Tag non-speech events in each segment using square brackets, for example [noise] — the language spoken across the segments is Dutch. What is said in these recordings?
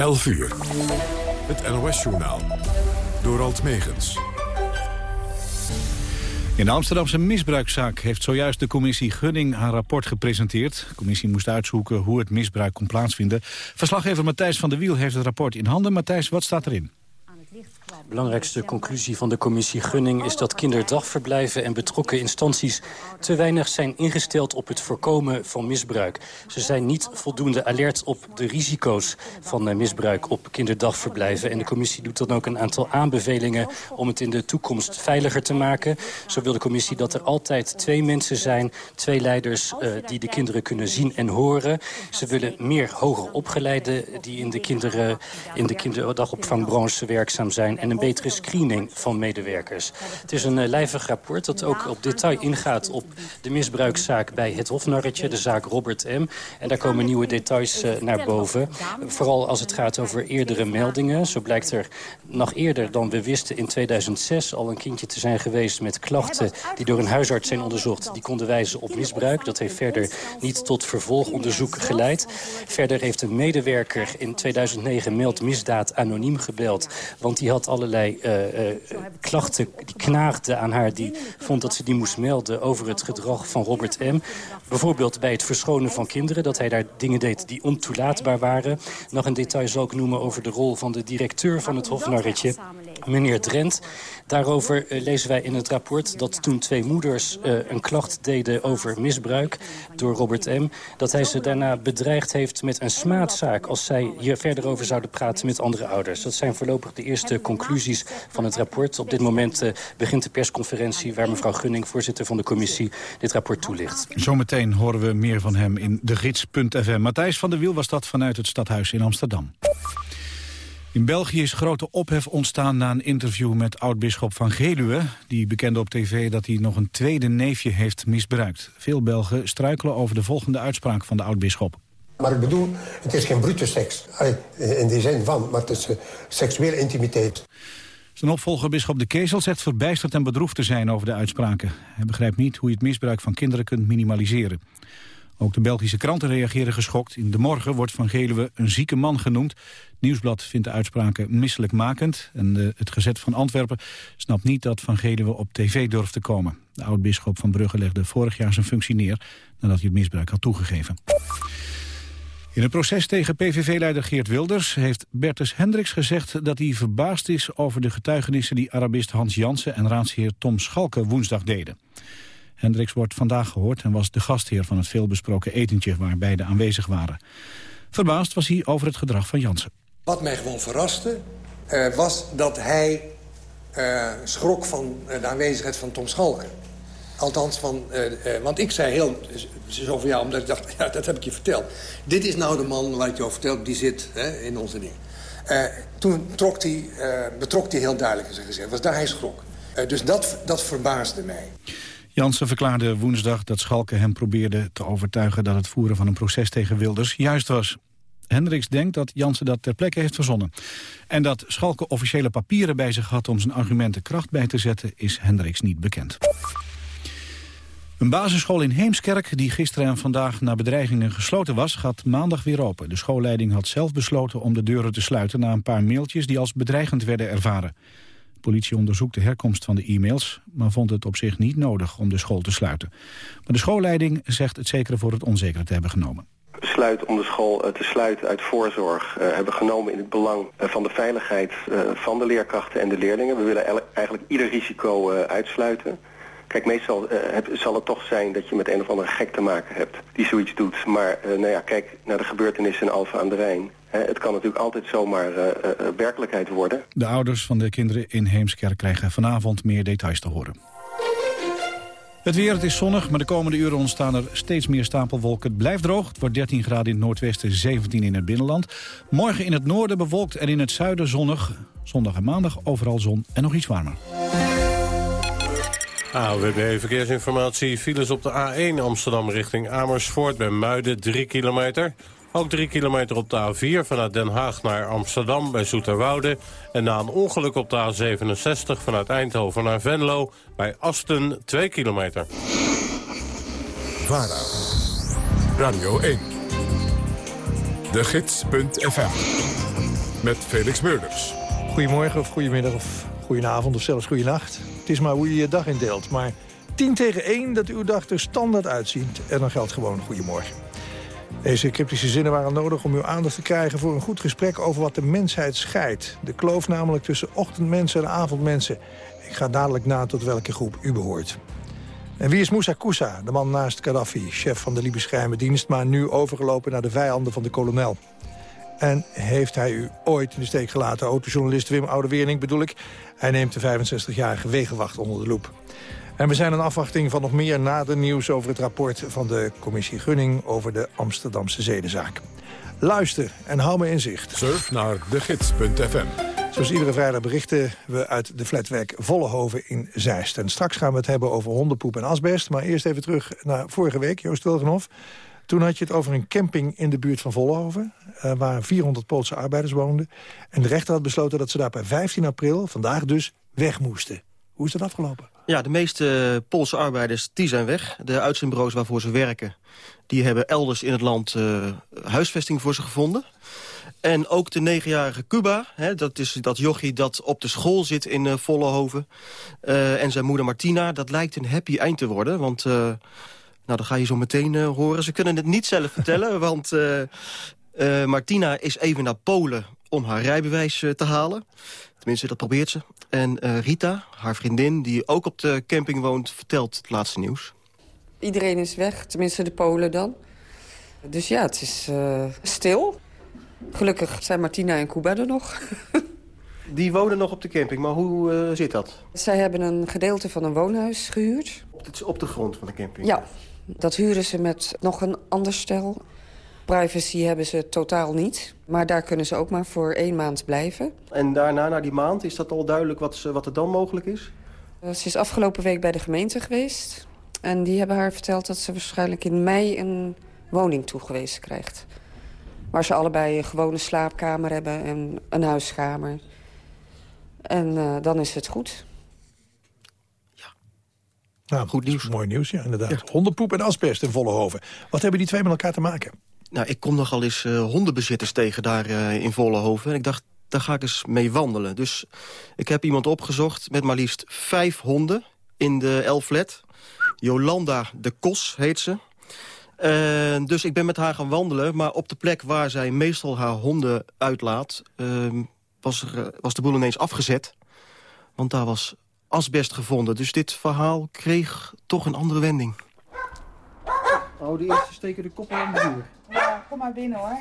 11 uur. Het NOS-journaal. Door Alt Megens. In de Amsterdamse misbruikzaak heeft zojuist de commissie Gunning haar rapport gepresenteerd. De commissie moest uitzoeken hoe het misbruik kon plaatsvinden. Verslaggever Matthijs van der Wiel heeft het rapport in handen. Matthijs, wat staat erin? De belangrijkste conclusie van de commissie Gunning is dat kinderdagverblijven en betrokken instanties te weinig zijn ingesteld op het voorkomen van misbruik. Ze zijn niet voldoende alert op de risico's van eh, misbruik op kinderdagverblijven. En de commissie doet dan ook een aantal aanbevelingen om het in de toekomst veiliger te maken. Zo wil de commissie dat er altijd twee mensen zijn, twee leiders uh, die de kinderen kunnen zien en horen. Ze willen meer hoger opgeleiden die in de, kinderen, in de kinderdagopvangbranche werkzaam zijn en een betere screening van medewerkers. Het is een uh, lijvig rapport dat ook op detail ingaat op de misbruikszaak bij het Hofnarretje, de zaak Robert M. En daar komen nieuwe details uh, naar boven. Vooral als het gaat over eerdere meldingen. Zo blijkt er nog eerder dan we wisten in 2006 al een kindje te zijn geweest met klachten die door een huisarts zijn onderzocht. Die konden wijzen op misbruik. Dat heeft verder niet tot vervolgonderzoek geleid. Verder heeft een medewerker in 2009 meld misdaad anoniem gebeld. Want die had allerlei uh, uh, klachten, die knaagden aan haar. Die vond dat ze die moest melden over het gedrag van Robert M. Bijvoorbeeld bij het verschonen van kinderen. Dat hij daar dingen deed die ontoelaatbaar waren. Nog een detail zal ik noemen over de rol van de directeur van het Hofnarretje meneer Drent. Daarover uh, lezen wij in het rapport dat toen twee moeders uh, een klacht deden over misbruik door Robert M. Dat hij ze daarna bedreigd heeft met een smaadzaak als zij hier verder over zouden praten met andere ouders. Dat zijn voorlopig de eerste conclusies van het rapport. Op dit moment uh, begint de persconferentie waar mevrouw Gunning, voorzitter van de commissie, dit rapport toelicht. Zometeen horen we meer van hem in de gids.fm. Matthijs van der Wiel was dat vanuit het stadhuis in Amsterdam. In België is grote ophef ontstaan na een interview met oud-bisschop van Geluwe. Die bekende op tv dat hij nog een tweede neefje heeft misbruikt. Veel Belgen struikelen over de volgende uitspraak van de oud-bisschop. Maar ik bedoel, het is geen brute seks. In die zin van, maar het is uh, seksuele intimiteit. Zijn opvolger bisschop de Kezel zegt verbijsterd en bedroefd te zijn over de uitspraken. Hij begrijpt niet hoe je het misbruik van kinderen kunt minimaliseren. Ook de Belgische kranten reageren geschokt. In De Morgen wordt Van Geluwe een zieke man genoemd. Nieuwsblad vindt de uitspraken misselijkmakend. En de, het gezet van Antwerpen snapt niet dat Van Geluwe op tv durft te komen. De oud-bisschop van Brugge legde vorig jaar zijn functie neer... nadat hij het misbruik had toegegeven. In het proces tegen PVV-leider Geert Wilders heeft Bertus Hendricks gezegd dat hij verbaasd is over de getuigenissen die Arabist Hans Jansen en raadsheer Tom Schalke woensdag deden. Hendricks wordt vandaag gehoord en was de gastheer van het veelbesproken etentje waar beide aanwezig waren. Verbaasd was hij over het gedrag van Jansen. Wat mij gewoon verraste uh, was dat hij uh, schrok van uh, de aanwezigheid van Tom Schalke. Althans, van, want ik zei heel zo van ja, omdat ik dacht, [laughs] ja, dat heb ik je verteld. Dit is nou de man waar je over vertel, die zit hè, in onze ding. toen trok hij, betrok hij heel duidelijk in zijn was daar hij schrok. dus dat, dat verbaasde mij. Jansen verklaarde woensdag dat Schalke hem probeerde te overtuigen... dat het voeren van een proces tegen Wilders juist was. Hendricks denkt dat Jansen dat ter plekke heeft verzonnen. En dat Schalke officiële papieren bij zich had om zijn argumenten kracht bij te zetten... is Hendricks niet bekend. Een basisschool in Heemskerk, die gisteren en vandaag na bedreigingen gesloten was, gaat maandag weer open. De schoolleiding had zelf besloten om de deuren te sluiten na een paar mailtjes die als bedreigend werden ervaren. De politie onderzoekt de herkomst van de e-mails... maar vond het op zich niet nodig om de school te sluiten. Maar de schoolleiding zegt het zekere voor het onzekere te hebben genomen besluit om de school te sluiten uit voorzorg uh, hebben genomen in het belang uh, van de veiligheid van de leerkrachten en de leerlingen. We willen eigenlijk ieder risico uitsluiten. Kijk, meestal zal het toch zijn dat je met een of andere gek te maken hebt die zoiets doet. Maar nou ja, kijk naar de gebeurtenissen in Alfa aan de Rijn. Het kan natuurlijk altijd zomaar uh, uh, werkelijkheid worden. De ouders van de kinderen in Heemskerk krijgen vanavond meer details te horen. Het weer, het is zonnig, maar de komende uren ontstaan er steeds meer stapelwolken. Het blijft droog, het wordt 13 graden in het noordwesten, 17 in het binnenland. Morgen in het noorden bewolkt en in het zuiden zonnig. Zondag en maandag overal zon en nog iets warmer. AWB Verkeersinformatie. Files op de A1 Amsterdam richting Amersfoort bij Muiden 3 kilometer. Ook 3 kilometer op de A4 vanuit Den Haag naar Amsterdam bij Zoeterwoude. En na een ongeluk op de A67 vanuit Eindhoven naar Venlo bij Asten 2 kilometer. VARA, Radio 1, de gids.fm met Felix Meurders. Goedemorgen of goedemiddag of goedenavond of zelfs goedenacht. Het is maar hoe je je dag indeelt. Maar 10 tegen 1 dat uw dag er standaard uitziet. En dan geldt gewoon goedemorgen. Deze cryptische zinnen waren nodig om uw aandacht te krijgen... voor een goed gesprek over wat de mensheid scheidt. De kloof namelijk tussen ochtendmensen en avondmensen. Ik ga dadelijk na tot welke groep u behoort. En wie is Moussa Koussa, de man naast Gaddafi... chef van de Libische geheime dienst... maar nu overgelopen naar de vijanden van de kolonel? En heeft hij u ooit in de steek gelaten? Autojournalist Wim Oudeweerling bedoel ik. Hij neemt de 65-jarige wegenwacht onder de loep. En we zijn in afwachting van nog meer nader nieuws over het rapport van de commissie Gunning over de Amsterdamse zedenzaak. Luister en hou me in zicht. Surf naar degids.fm. Zoals iedere vrijdag berichten we uit de flatwerk Vollehoven in Zeist. En straks gaan we het hebben over hondenpoep en asbest. Maar eerst even terug naar vorige week, Joost Wilgenhoff. Toen had je het over een camping in de buurt van Vollehoven... Uh, waar 400 Poolse arbeiders woonden. En de rechter had besloten dat ze daar per 15 april, vandaag dus, weg moesten. Hoe is dat afgelopen? Ja, de meeste Poolse arbeiders die zijn weg. De uitzendbureaus waarvoor ze werken... die hebben elders in het land uh, huisvesting voor ze gevonden. En ook de negenjarige Cuba, hè, dat is dat jochie dat op de school zit in uh, Vollehoven. Uh, en zijn moeder Martina, dat lijkt een happy eind te worden. Want, nou, dat ga je zo meteen horen. Ze kunnen het niet zelf vertellen, [laughs] want Martina is even naar Polen om haar rijbewijs te halen. Tenminste, dat probeert ze. En Rita, haar vriendin, die ook op de camping woont, vertelt het laatste nieuws. Iedereen is weg, tenminste de Polen dan. Dus ja, het is stil. Gelukkig zijn Martina en Cuba er nog. [laughs] Die wonen nog op de camping, maar hoe uh, zit dat? Zij hebben een gedeelte van een woonhuis gehuurd. Het is op de grond van de camping? Ja, dat huren ze met nog een ander stel. Privacy hebben ze totaal niet. Maar daar kunnen ze ook maar voor één maand blijven. En daarna, na die maand, is dat al duidelijk wat, ze, wat er dan mogelijk is? Uh, ze is afgelopen week bij de gemeente geweest. En die hebben haar verteld dat ze waarschijnlijk in mei een woning toegewezen krijgt. Waar ze allebei een gewone slaapkamer hebben en een huiskamer. En uh, dan is het goed. Ja. Nou, goed nieuws. Mooi nieuws, ja, inderdaad. Ja. Hondenpoep en asbest in Vollehoven. Wat hebben die twee met elkaar te maken? Nou, ik kom nogal eens uh, hondenbezitters tegen daar uh, in Vollehoven. En ik dacht, daar ga ik eens mee wandelen. Dus ik heb iemand opgezocht met maar liefst vijf honden in de Elflet. Jolanda de Kos heet ze. Uh, dus ik ben met haar gaan wandelen. Maar op de plek waar zij meestal haar honden uitlaat... Uh, was, er, was de boel ineens afgezet. Want daar was asbest gevonden. Dus dit verhaal kreeg toch een andere wending. Oh, de eerste steken de kop aan de deur. Ja, kom maar binnen hoor.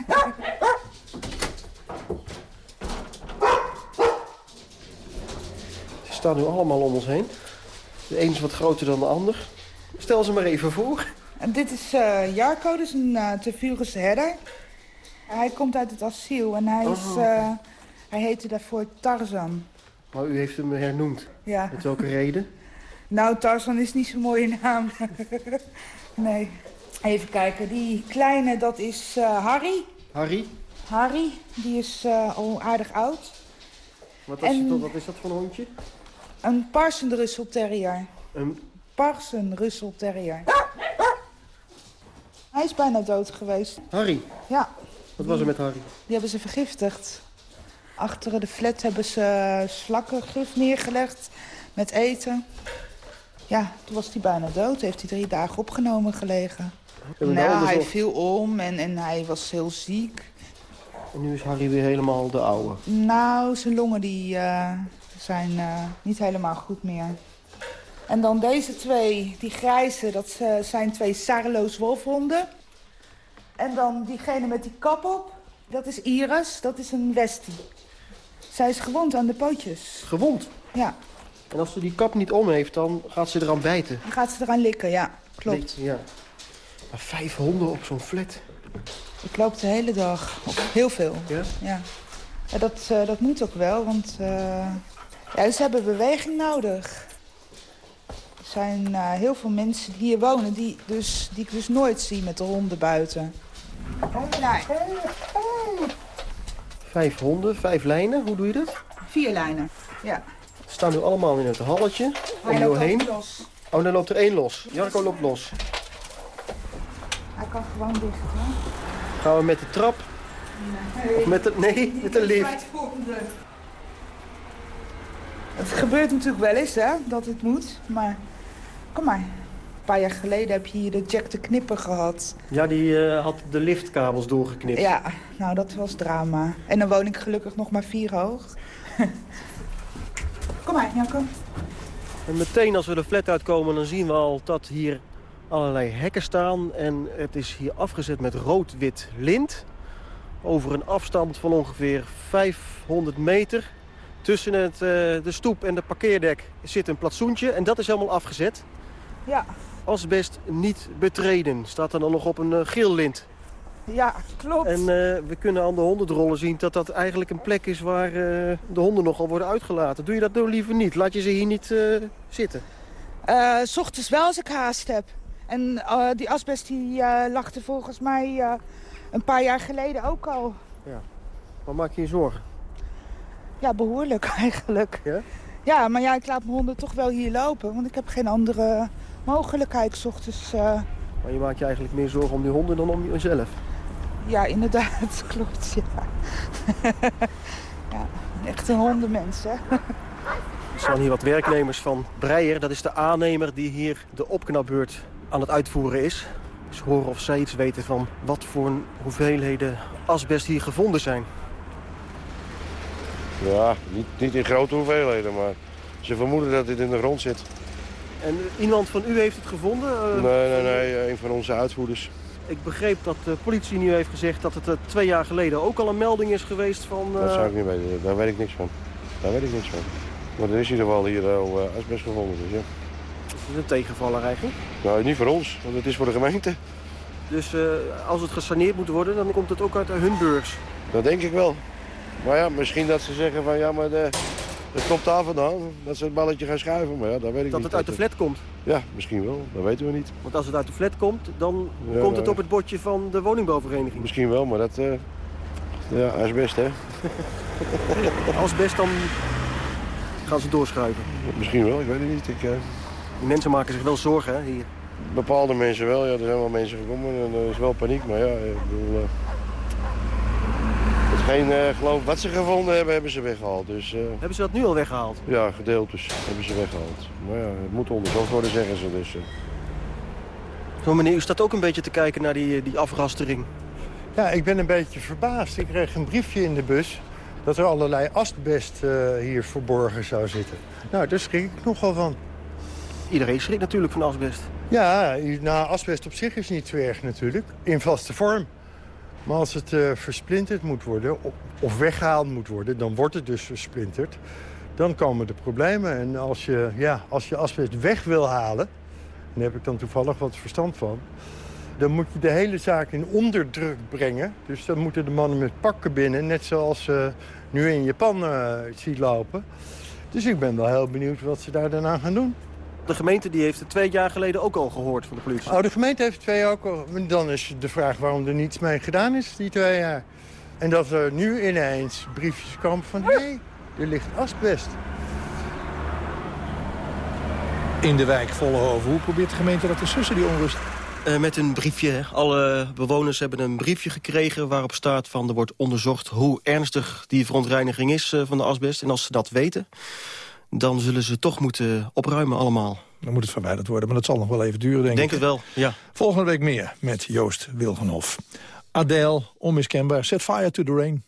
Ze staan nu allemaal om ons heen. De een is wat groter dan de ander. Stel ze maar even voor. En dit is uh, Jarko, dus een uh, herder. Hij komt uit het asiel en hij, is, Oh, uh, hij heette daarvoor Tarzan. Maar u heeft hem hernoemd. Ja. Met welke reden? Nou, Tarzan is niet zo'n mooie naam. [laughs] nee. Even kijken, die kleine, dat is Harry. Harry? Harry, die is al aardig oud. Wat, het, wat is dat voor een hondje? Een Parsen Russell Terrier. Een Parsen Russell Terrier. Hij is bijna dood geweest. Harry? Ja. Wat was er met Harry? Die hebben ze vergiftigd. Achter de flat hebben ze slakkengif neergelegd met eten. Ja, toen was hij bijna dood. Heeft hij drie dagen opgenomen gelegen. Nou, hij viel om en, en hij was heel ziek. En nu is Harry weer helemaal de oude? Nou, zijn longen die, uh, zijn uh, niet helemaal goed meer. En dan deze twee, die grijze, dat zijn twee Sarlo's wolfhonden. En dan diegene met die kap op, dat is Iris, dat is een Westie. Zij is gewond aan de pootjes. Gewond? Ja. En als ze die kap niet om heeft, dan gaat ze eraan bijten? Dan gaat ze eraan likken, ja. Klopt. Likken, ja. Maar vijf honden op zo'n flat? Ik loop de hele dag. Heel veel. Ja? Ja. ja dat, uh, dat moet ook wel, want uh, ja, ze hebben beweging nodig. Er zijn uh, heel veel mensen die hier wonen die, dus, die ik dus nooit zie met de honden buiten. Nee. Vijf honden, vijf lijnen. Hoe doe je dat? Vier lijnen, ja. Ze staan nu allemaal in het halletje. Om loopt heen. los. Oh, dan loopt er één los. Jarko loopt los. Hij kan gewoon dicht, hè? Gaan we met de trap Of met de, nee, met de lift. Het gebeurt natuurlijk wel eens, hè, dat het moet. Maar kom maar. Een paar jaar geleden heb je hier de Jack de Knipper gehad. Ja, die eh, had de liftkabels doorgeknipt. Ja, nou dat was drama. En dan woon ik gelukkig nog maar vier hoog. [laughs] kom maar, Janko. En meteen als we de flat uitkomen, dan zien we al dat hier allerlei hekken staan. En het is hier afgezet met rood-wit lint. Over een afstand van ongeveer 500 meter. Tussen het, eh, de stoep en de parkeerdek zit een platsoentje. En dat is helemaal afgezet. Ja. Asbest niet betreden. Staat er dan nog op een eh, geel lint. Ja, klopt. En eh, we kunnen aan de hondendrollen zien dat dat eigenlijk een plek is waar de honden nogal worden uitgelaten. Doe je dat nou liever niet? Laat je ze hier niet zitten? Eh, s ochtends wel als ik haast heb. En eh, die asbest die eh, lag er volgens mij eh, een paar jaar geleden ook al. Maar maak je je zorgen? Ja, behoorlijk [laughs] eigenlijk. Ja? Ja, maar ja, ik laat mijn honden toch wel hier lopen. Want ik heb geen andere mogelijkheid s ochtends. Maar je maakt je eigenlijk meer zorgen om die honden dan om jezelf. ja, inderdaad, [laughs] klopt. Ja. [laughs] ja, echt een hondenmens, hè. Er staan hier wat werknemers van Breier. Dat is de aannemer die hier de opknapbeurt aan het uitvoeren is. Dus horen of zij iets weten van wat voor hoeveelheden asbest hier gevonden zijn. Ja, niet, niet in grote hoeveelheden, maar ze vermoeden dat dit in de grond zit. En iemand van u heeft het gevonden? Eh, Nee, nee, nee, een van onze uitvoerders. Ik begreep dat de politie nu heeft gezegd dat het eh, twee jaar geleden ook al een melding is geweest van... eh, Dat zou ik niet weten, daar weet ik niks van. Daar weet ik niks van. Maar er is in ieder geval hier al asbest gevonden, dus ja. Dat is een tegenvaller eigenlijk. Nou, niet voor ons, want het is voor de gemeente. Dus eh, als het gesaneerd moet worden, dan komt het ook uit hun beurs. Dat denk ik wel. Maar ja, misschien dat ze zeggen van ja, maar de, het komt daar vandaan. Dat ze het balletje gaan schuiven, maar ja, dat weet ik Dat niet. het uit de flat komt. Ja, misschien wel. Dat weten we niet. Want als het uit de flat komt, dan Ja, komt het op het bordje van de woningbouwvereniging. Misschien wel, maar dat... eh, ja, asbest, hè. Asbest, dan gaan ze doorschuiven. Misschien wel, ik weet het niet. Ik, eh, Die mensen maken zich wel zorgen hè, hier. Bepaalde mensen wel, ja, er zijn wel mensen gekomen en er is wel paniek. Maar ja, ik bedoel... eh, hetgeen, eh, geloof wat ze gevonden hebben, hebben ze weggehaald. Dus eh, Hebben ze dat nu al weggehaald? ja, gedeeltes hebben ze weggehaald. Maar ja, het moet onderzocht worden, zeggen ze. Dus, eh. Zo meneer, u staat ook een beetje te kijken naar die, die afrastering. Ja, ik ben een beetje verbaasd. Ik kreeg een briefje in de bus dat er allerlei asbest eh, hier verborgen zou zitten. Nou, daar schrik ik nogal van. Iedereen schrikt natuurlijk van asbest. Ja, nou, asbest op zich is niet zo erg natuurlijk, in vaste vorm. Maar als het eh, versplinterd moet worden, of, weggehaald moet worden... dan wordt het dus versplinterd. Dan komen de problemen. En als je, ja, als je asbest weg wil halen... en daar heb ik dan toevallig wat verstand van... dan moet je de hele zaak in onderdruk brengen. Dus dan moeten de mannen met pakken binnen... net zoals ze nu in Japan eh ziet lopen. Dus ik ben wel heel benieuwd wat ze daar dan aan gaan doen. De gemeente die heeft het twee jaar geleden ook al gehoord van de politie. Oh, de gemeente heeft twee jaar ook al. Dan is de vraag waarom er niets mee gedaan is, die twee jaar. En dat er nu ineens briefjes komen van... hé, hey, er ligt asbest. In de wijk Vollenhoven. Hoe probeert de gemeente dat te sussen, die onrust? Eh, met een briefje. Alle bewoners hebben een briefje gekregen waarop staat van er wordt onderzocht hoe ernstig die verontreiniging is eh, van de asbest. En als ze dat weten, dan zullen ze toch moeten opruimen allemaal. Dan moet het verwijderd worden, maar dat zal nog wel even duren, denk, Denk ik. het wel, ja. Volgende week meer met Joost Wilgenhof. Adele, onmiskenbaar. Set fire to the rain.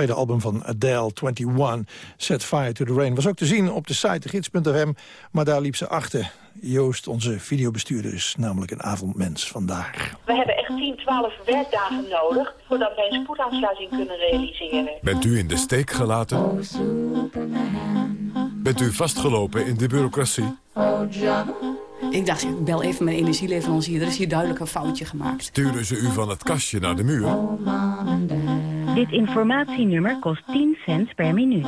Tweede album van Adele, 21, Set Fire to the Rain. Was ook te zien op de site gids.fm, maar daar liep ze achter. Joost, onze videobestuurder, is namelijk een avondmens vandaag. We hebben echt 10, 12 werkdagen nodig voordat wij een spoedaansluiting kunnen realiseren. Bent u in de steek gelaten? Bent u vastgelopen in de bureaucratie? Ik dacht, ik bel even mijn energieleverancier. Er is hier duidelijk een foutje gemaakt. Sturen ze u van het kastje naar de muur? Dit informatienummer kost 10 cent per minuut.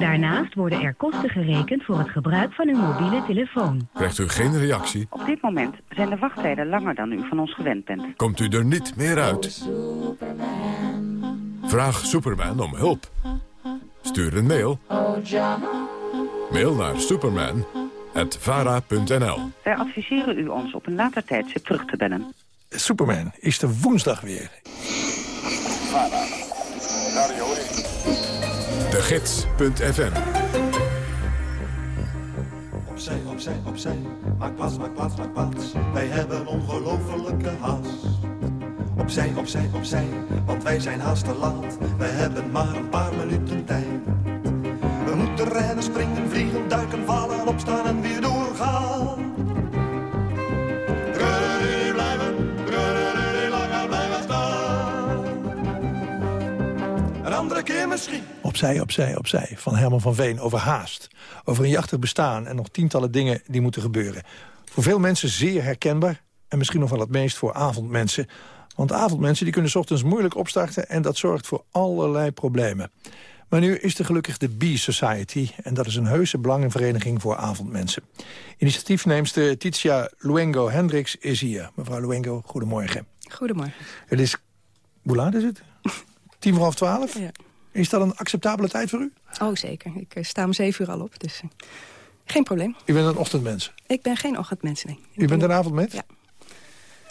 Daarnaast worden er kosten gerekend voor het gebruik van uw mobiele telefoon. Krijgt u geen reactie? Op dit moment zijn de wachttijden langer dan u van ons gewend bent. Komt u er niet meer uit? Vraag Superman om hulp. Stuur een mail. Mail naar superman.vara.nl Wij adviseren u ons op een later tijdstip terug te bellen. Superman is de woensdag weer. De Gids.fm Opzij, opzij, opzij. Maak plaats, maak plaats, maak plaats. Wij hebben ongelofelijke haast. Opzij, opzij, opzij. Want wij zijn haast te laat. We hebben maar een paar minuten tijd. We moeten rennen, springen, vliegen, duiken, vallen, opstaan en weer doorgaan. Keer misschien. Opzij, opzij, opzij. Van Herman van Veen over haast. Over een jachtig bestaan en nog tientallen dingen die moeten gebeuren. Voor veel mensen zeer herkenbaar. En misschien nog wel het meest voor avondmensen. Want avondmensen die kunnen 's ochtends moeilijk opstarten... en dat zorgt voor allerlei problemen. Maar nu is er gelukkig de Bee Society. En dat is een heuse belangenvereniging voor avondmensen. Initiatiefneemster Titia Luengo Hendricks is hier. Mevrouw Luengo, goedemorgen. Goedemorgen. Het is... Hoe laat is het? [laughs] Tien voor half twaalf? Ja. Is dat een acceptabele tijd voor u? Oh, zeker. Ik eh, sta om zeven uur al op, dus eh, geen probleem. U bent een ochtendmens. Ik ben geen ochtendmens, nee. U bent een avondmens? Ja.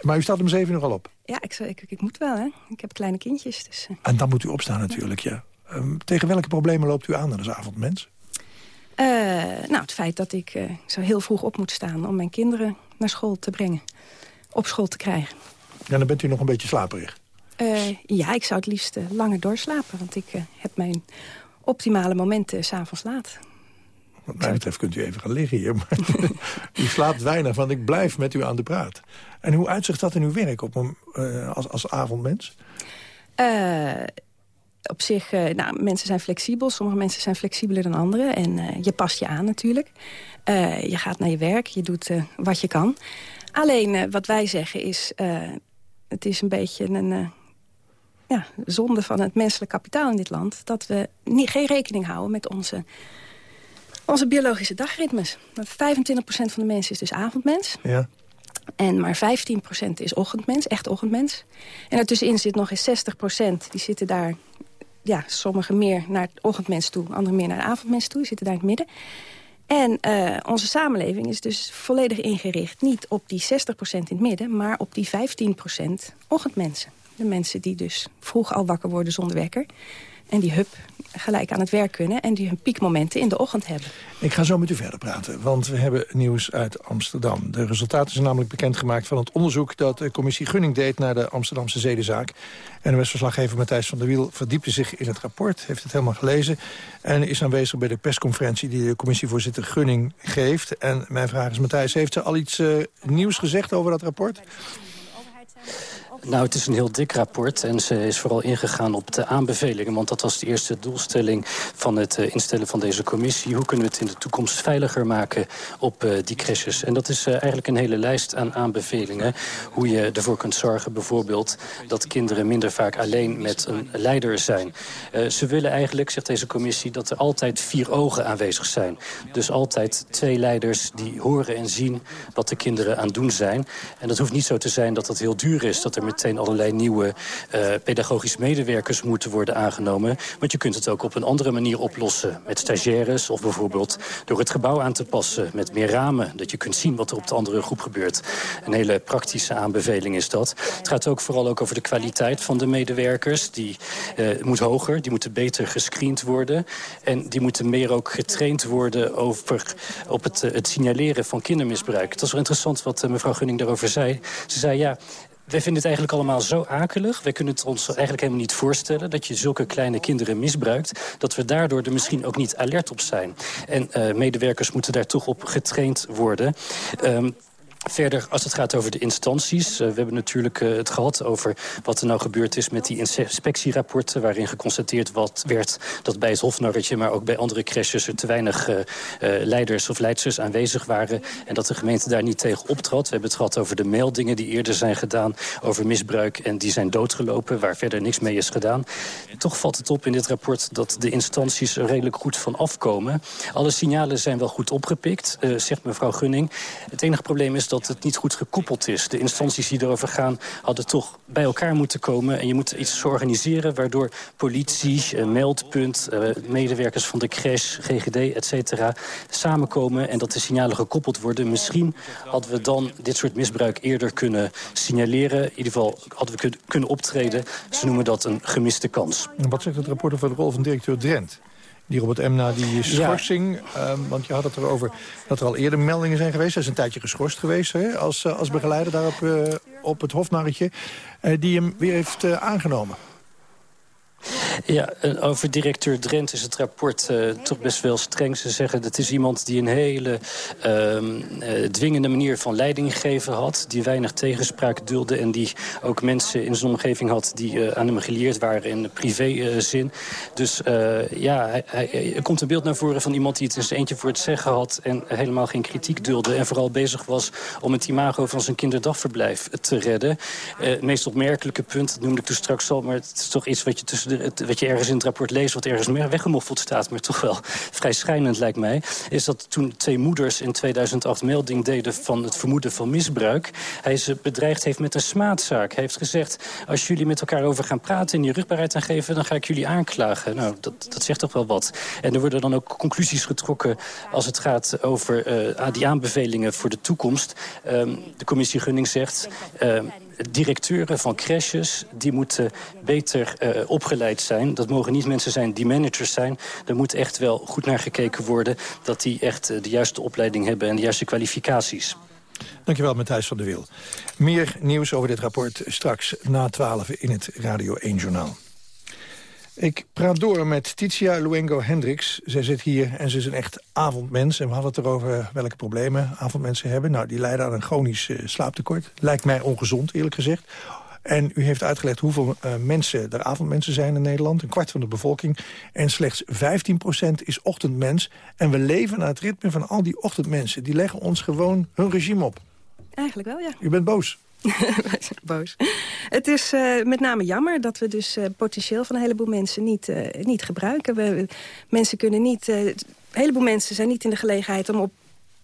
Maar u staat om zeven uur al op. Ja, ik, ik, ik moet wel, hè. Ik heb kleine kindjes, dus... eh, En dan moet u opstaan natuurlijk, ja. Ehm, tegen welke problemen loopt u aan als avondmens? nou, het feit dat ik zo heel vroeg op moet staan... om mijn kinderen naar school te brengen. Op school te krijgen. Ja, dan bent u nog een beetje slaperig. Eh, ja, ik zou het liefst eh, langer doorslapen. Want ik eh, heb mijn optimale momenten s s'avonds laat. Wat mij betreft kunt u even gaan liggen hier. Maar [laughs] u slaapt weinig, want ik blijf met u aan de praat. En hoe uitzicht dat in uw werk op een, als, als avondmens? Op zich, nou, mensen zijn flexibel. Sommige mensen zijn flexibeler dan anderen. En je past je aan natuurlijk. Je gaat naar je werk, je doet wat je kan. Alleen wat wij zeggen is... het is een beetje een ja, zonde van het menselijk kapitaal in dit land... dat we niet, geen rekening houden met onze, onze biologische dagritmes. Want 25% van de mensen is dus avondmens. Ja. En maar 15% is ochtendmens, echt ochtendmens. En ertussenin zit nog eens 60%. Die zitten daar, ja, sommigen meer naar het ochtendmens toe... anderen meer naar de avondmens toe, die zitten daar in het midden. En eh, onze samenleving is dus volledig ingericht... niet op die 60% in het midden, maar op die 15% ochtendmensen. De mensen die dus vroeg al wakker worden zonder wekker... en die hup gelijk aan het werk kunnen... en die hun piekmomenten in de ochtend hebben. Ik ga zo met u verder praten, want we hebben nieuws uit Amsterdam. De resultaten zijn namelijk bekendgemaakt van het onderzoek... dat de commissie Gunning deed naar de Amsterdamse zedenzaak. NOS-verslaggever Matthijs van der Wiel verdiepte zich in het rapport... heeft het helemaal gelezen en is aanwezig bij de persconferentie... die de commissievoorzitter Gunning geeft. En mijn vraag is, Matthijs, heeft ze al iets eh, nieuws gezegd over dat rapport? Nou, het is een heel dik rapport en ze is vooral ingegaan op de aanbevelingen. Want dat was de eerste doelstelling van het eh, instellen van deze commissie. Hoe kunnen we het in de toekomst veiliger maken op eh, die crashes? En dat is eh, eigenlijk een hele lijst aan aanbevelingen. Hoe je ervoor kunt zorgen bijvoorbeeld dat kinderen minder vaak alleen met een leider zijn. Ze willen eigenlijk, zegt deze commissie, dat er altijd vier ogen aanwezig zijn. Dus altijd twee leiders die horen en zien wat de kinderen aan doen zijn. En dat hoeft niet zo te zijn dat dat heel duur is. Dat er meteen allerlei nieuwe uh, pedagogische medewerkers moeten worden aangenomen. Want je kunt het ook op een andere manier oplossen. Met stagiaires of bijvoorbeeld door het gebouw aan te passen. Met meer ramen, dat je kunt zien wat er op de andere groep gebeurt. Een hele praktische aanbeveling is dat. Het gaat ook vooral ook over de kwaliteit van de medewerkers. Die uh, moet hoger, die moeten beter gescreend worden. En die moeten meer ook getraind worden over op het, uh, het signaleren van kindermisbruik. Het was wel interessant wat mevrouw Gunning daarover zei. Ze zei, ja, wij vinden het eigenlijk allemaal zo akelig. Wij kunnen het ons eigenlijk helemaal niet voorstellen... dat je zulke kleine kinderen misbruikt... dat we daardoor er misschien ook niet alert op zijn. En uh, medewerkers moeten daar toch op getraind worden. Um, Verder, als het gaat over de instanties. Uh, we hebben natuurlijk uh, het gehad over wat er nou gebeurd is met die inspectierapporten... waarin geconstateerd wat werd dat bij het Hofnarretje... maar ook bij andere crashes er te weinig uh, leiders of leidsters aanwezig waren... en dat de gemeente daar niet tegen optrad. We hebben het gehad over de meldingen die eerder zijn gedaan... over misbruik en die zijn doodgelopen, waar verder niks mee is gedaan. Toch valt het op in dit rapport dat de instanties er redelijk goed van afkomen. Alle signalen zijn wel goed opgepikt, zegt mevrouw Gunning. Het enige probleem is dat dat het niet goed gekoppeld is. De instanties die erover gaan hadden toch bij elkaar moeten komen. En je moet iets organiseren waardoor politie, eh, meldpunt... Eh, medewerkers van de crash, GGD, et cetera, samenkomen... en dat de signalen gekoppeld worden. Misschien hadden we dan dit soort misbruik eerder kunnen signaleren. In ieder geval hadden we kunnen optreden. Ze noemen dat een gemiste kans. Wat zegt het rapport over de rol van directeur Drent? Die Robert M. na die schorsing. Ja. Um, want je had het erover dat er al eerder meldingen zijn geweest. Hij is een tijdje geschorst geweest hè, als, uh, als begeleider daar op, uh, op het Hofnarretje. Uh, die hem weer heeft aangenomen. Ja, over directeur Drent is het rapport uh, toch best wel streng. Ze zeggen dat is iemand die een hele uh, uh, dwingende manier van leiding geven had. Die weinig tegenspraak dulde en die ook mensen in zijn omgeving had... die aan hem geleerd waren in privézin. dus ja, hij, hij, er komt een beeld naar voren van iemand die het in zijn eentje voor het zeggen had... en helemaal geen kritiek dulde en vooral bezig was om het imago van zijn kinderdagverblijf te redden. het meest opmerkelijke punt, dat noemde ik toen straks al... maar het is toch iets wat je tussen de, het, wat je ergens in het rapport leest... wat ergens meer weggemoffeld staat, maar toch wel [laughs] vrij schijnend lijkt mij... is dat toen twee moeders in 2008 melding deden van het vermoeden van misbruik... hij ze bedreigd heeft met een smaadzaak. Hij heeft gezegd, als jullie met elkaar over gaan praten... en je rugbaarheid aan geven, dan ga ik jullie aanklagen. Nou, dat, dat zegt toch wel wat. En er worden dan ook conclusies getrokken als het gaat over uh, die aanbevelingen voor de toekomst. Um, de commissie Gunning zegt... Uh, directeuren van crashes die moeten beter uh, opgeleid zijn. Dat mogen niet mensen zijn die managers zijn. Er moet echt wel goed naar gekeken worden... dat die echt uh, de juiste opleiding hebben en de juiste kwalificaties. Dankjewel, Matthijs van der Wiel. Meer nieuws over dit rapport straks na 12 in het Radio 1-journaal. Ik praat door met Titia Luengo Hendricks. Zij zit hier en ze is een echt avondmens. En we hadden het erover welke problemen avondmensen hebben. Nou, die lijden aan een chronisch uh, slaaptekort. Lijkt mij ongezond, eerlijk gezegd. En u heeft uitgelegd hoeveel uh, mensen er avondmensen zijn in Nederland. Een kwart van de bevolking. En slechts 15% is ochtendmens. En we leven naar het ritme van al die ochtendmensen. Die leggen ons gewoon hun regime op. Eigenlijk wel, ja. U bent boos. Wij [laughs] zijn boos. Het is uh, met name jammer dat we dus uh, potentieel van een heleboel mensen niet, uh, niet gebruiken. We, mensen kunnen niet... een heleboel mensen zijn niet in de gelegenheid om op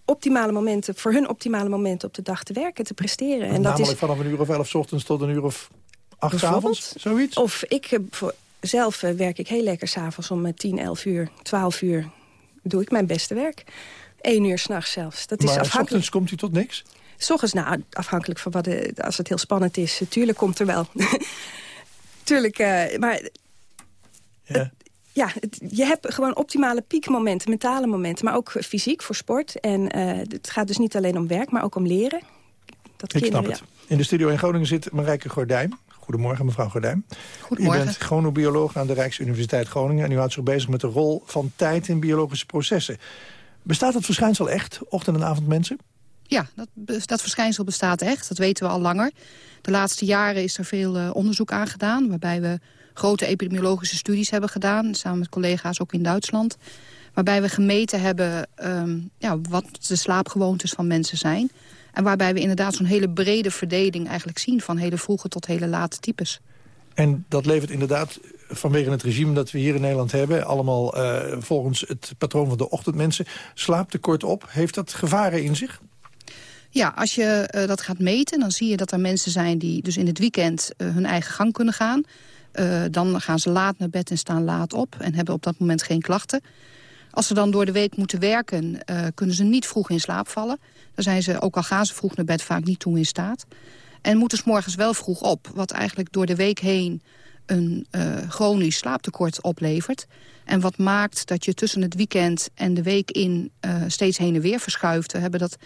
optimale momenten, voor hun optimale momenten op de dag te werken, te presteren. En Namelijk dat is, vanaf een uur of elf ochtends tot een uur of acht avonds, zoiets? Of ik, voor, zelf werk ik heel lekker s'avonds om 10, 11 uur, 12 uur doe ik mijn beste werk. Eén uur s'nachts zelfs. Dat is maar afhankelijk. ochtends komt u tot niks? S'ochtends, nou, afhankelijk van wat... De, als het heel spannend is, tuurlijk komt er wel. [laughs] tuurlijk, uh, maar... Ja. Het, ja, het, je hebt gewoon optimale piekmomenten, mentale momenten... maar ook fysiek voor sport. En uh, het gaat dus niet alleen om werk, maar ook om leren. Dat Ik kinderen, snap het. Ja. In de studio in Groningen zit Marijke Gordijn. Goedemorgen, mevrouw Gordijn. Goedemorgen. U bent chronobioloog aan de Rijksuniversiteit Groningen... en u houdt zich bezig met de rol van tijd in biologische processen. Bestaat het verschijnsel echt, ochtend- en avondmensen? Ja, dat, dat verschijnsel bestaat echt. Dat weten we al langer. De laatste jaren is er veel uh, onderzoek aan gedaan... waarbij we grote epidemiologische studies hebben gedaan... samen met collega's ook in Duitsland... waarbij we gemeten hebben um, ja, wat de slaapgewoontes van mensen zijn... en waarbij we inderdaad zo'n hele brede verdeling eigenlijk zien... van hele vroege tot hele late types. En dat levert inderdaad vanwege het regime dat we hier in Nederland hebben... allemaal uh, volgens het patroon van de ochtendmensen slaaptekort op. Heeft dat gevaren in zich? Ja, als je uh, dat gaat meten, dan zie je dat er mensen zijn... die dus in het weekend uh, hun eigen gang kunnen gaan. Uh, dan gaan ze laat naar bed en staan laat op... en hebben op dat moment geen klachten. Als ze dan door de week moeten werken, kunnen ze niet vroeg in slaap vallen. Dan zijn ze, ook al gaan ze vroeg naar bed, vaak niet toe in staat. En moeten s morgens wel vroeg op, wat eigenlijk door de week heen... een chronisch slaaptekort oplevert. En wat maakt dat je tussen het weekend en de week in steeds heen en weer verschuift. We hebben dat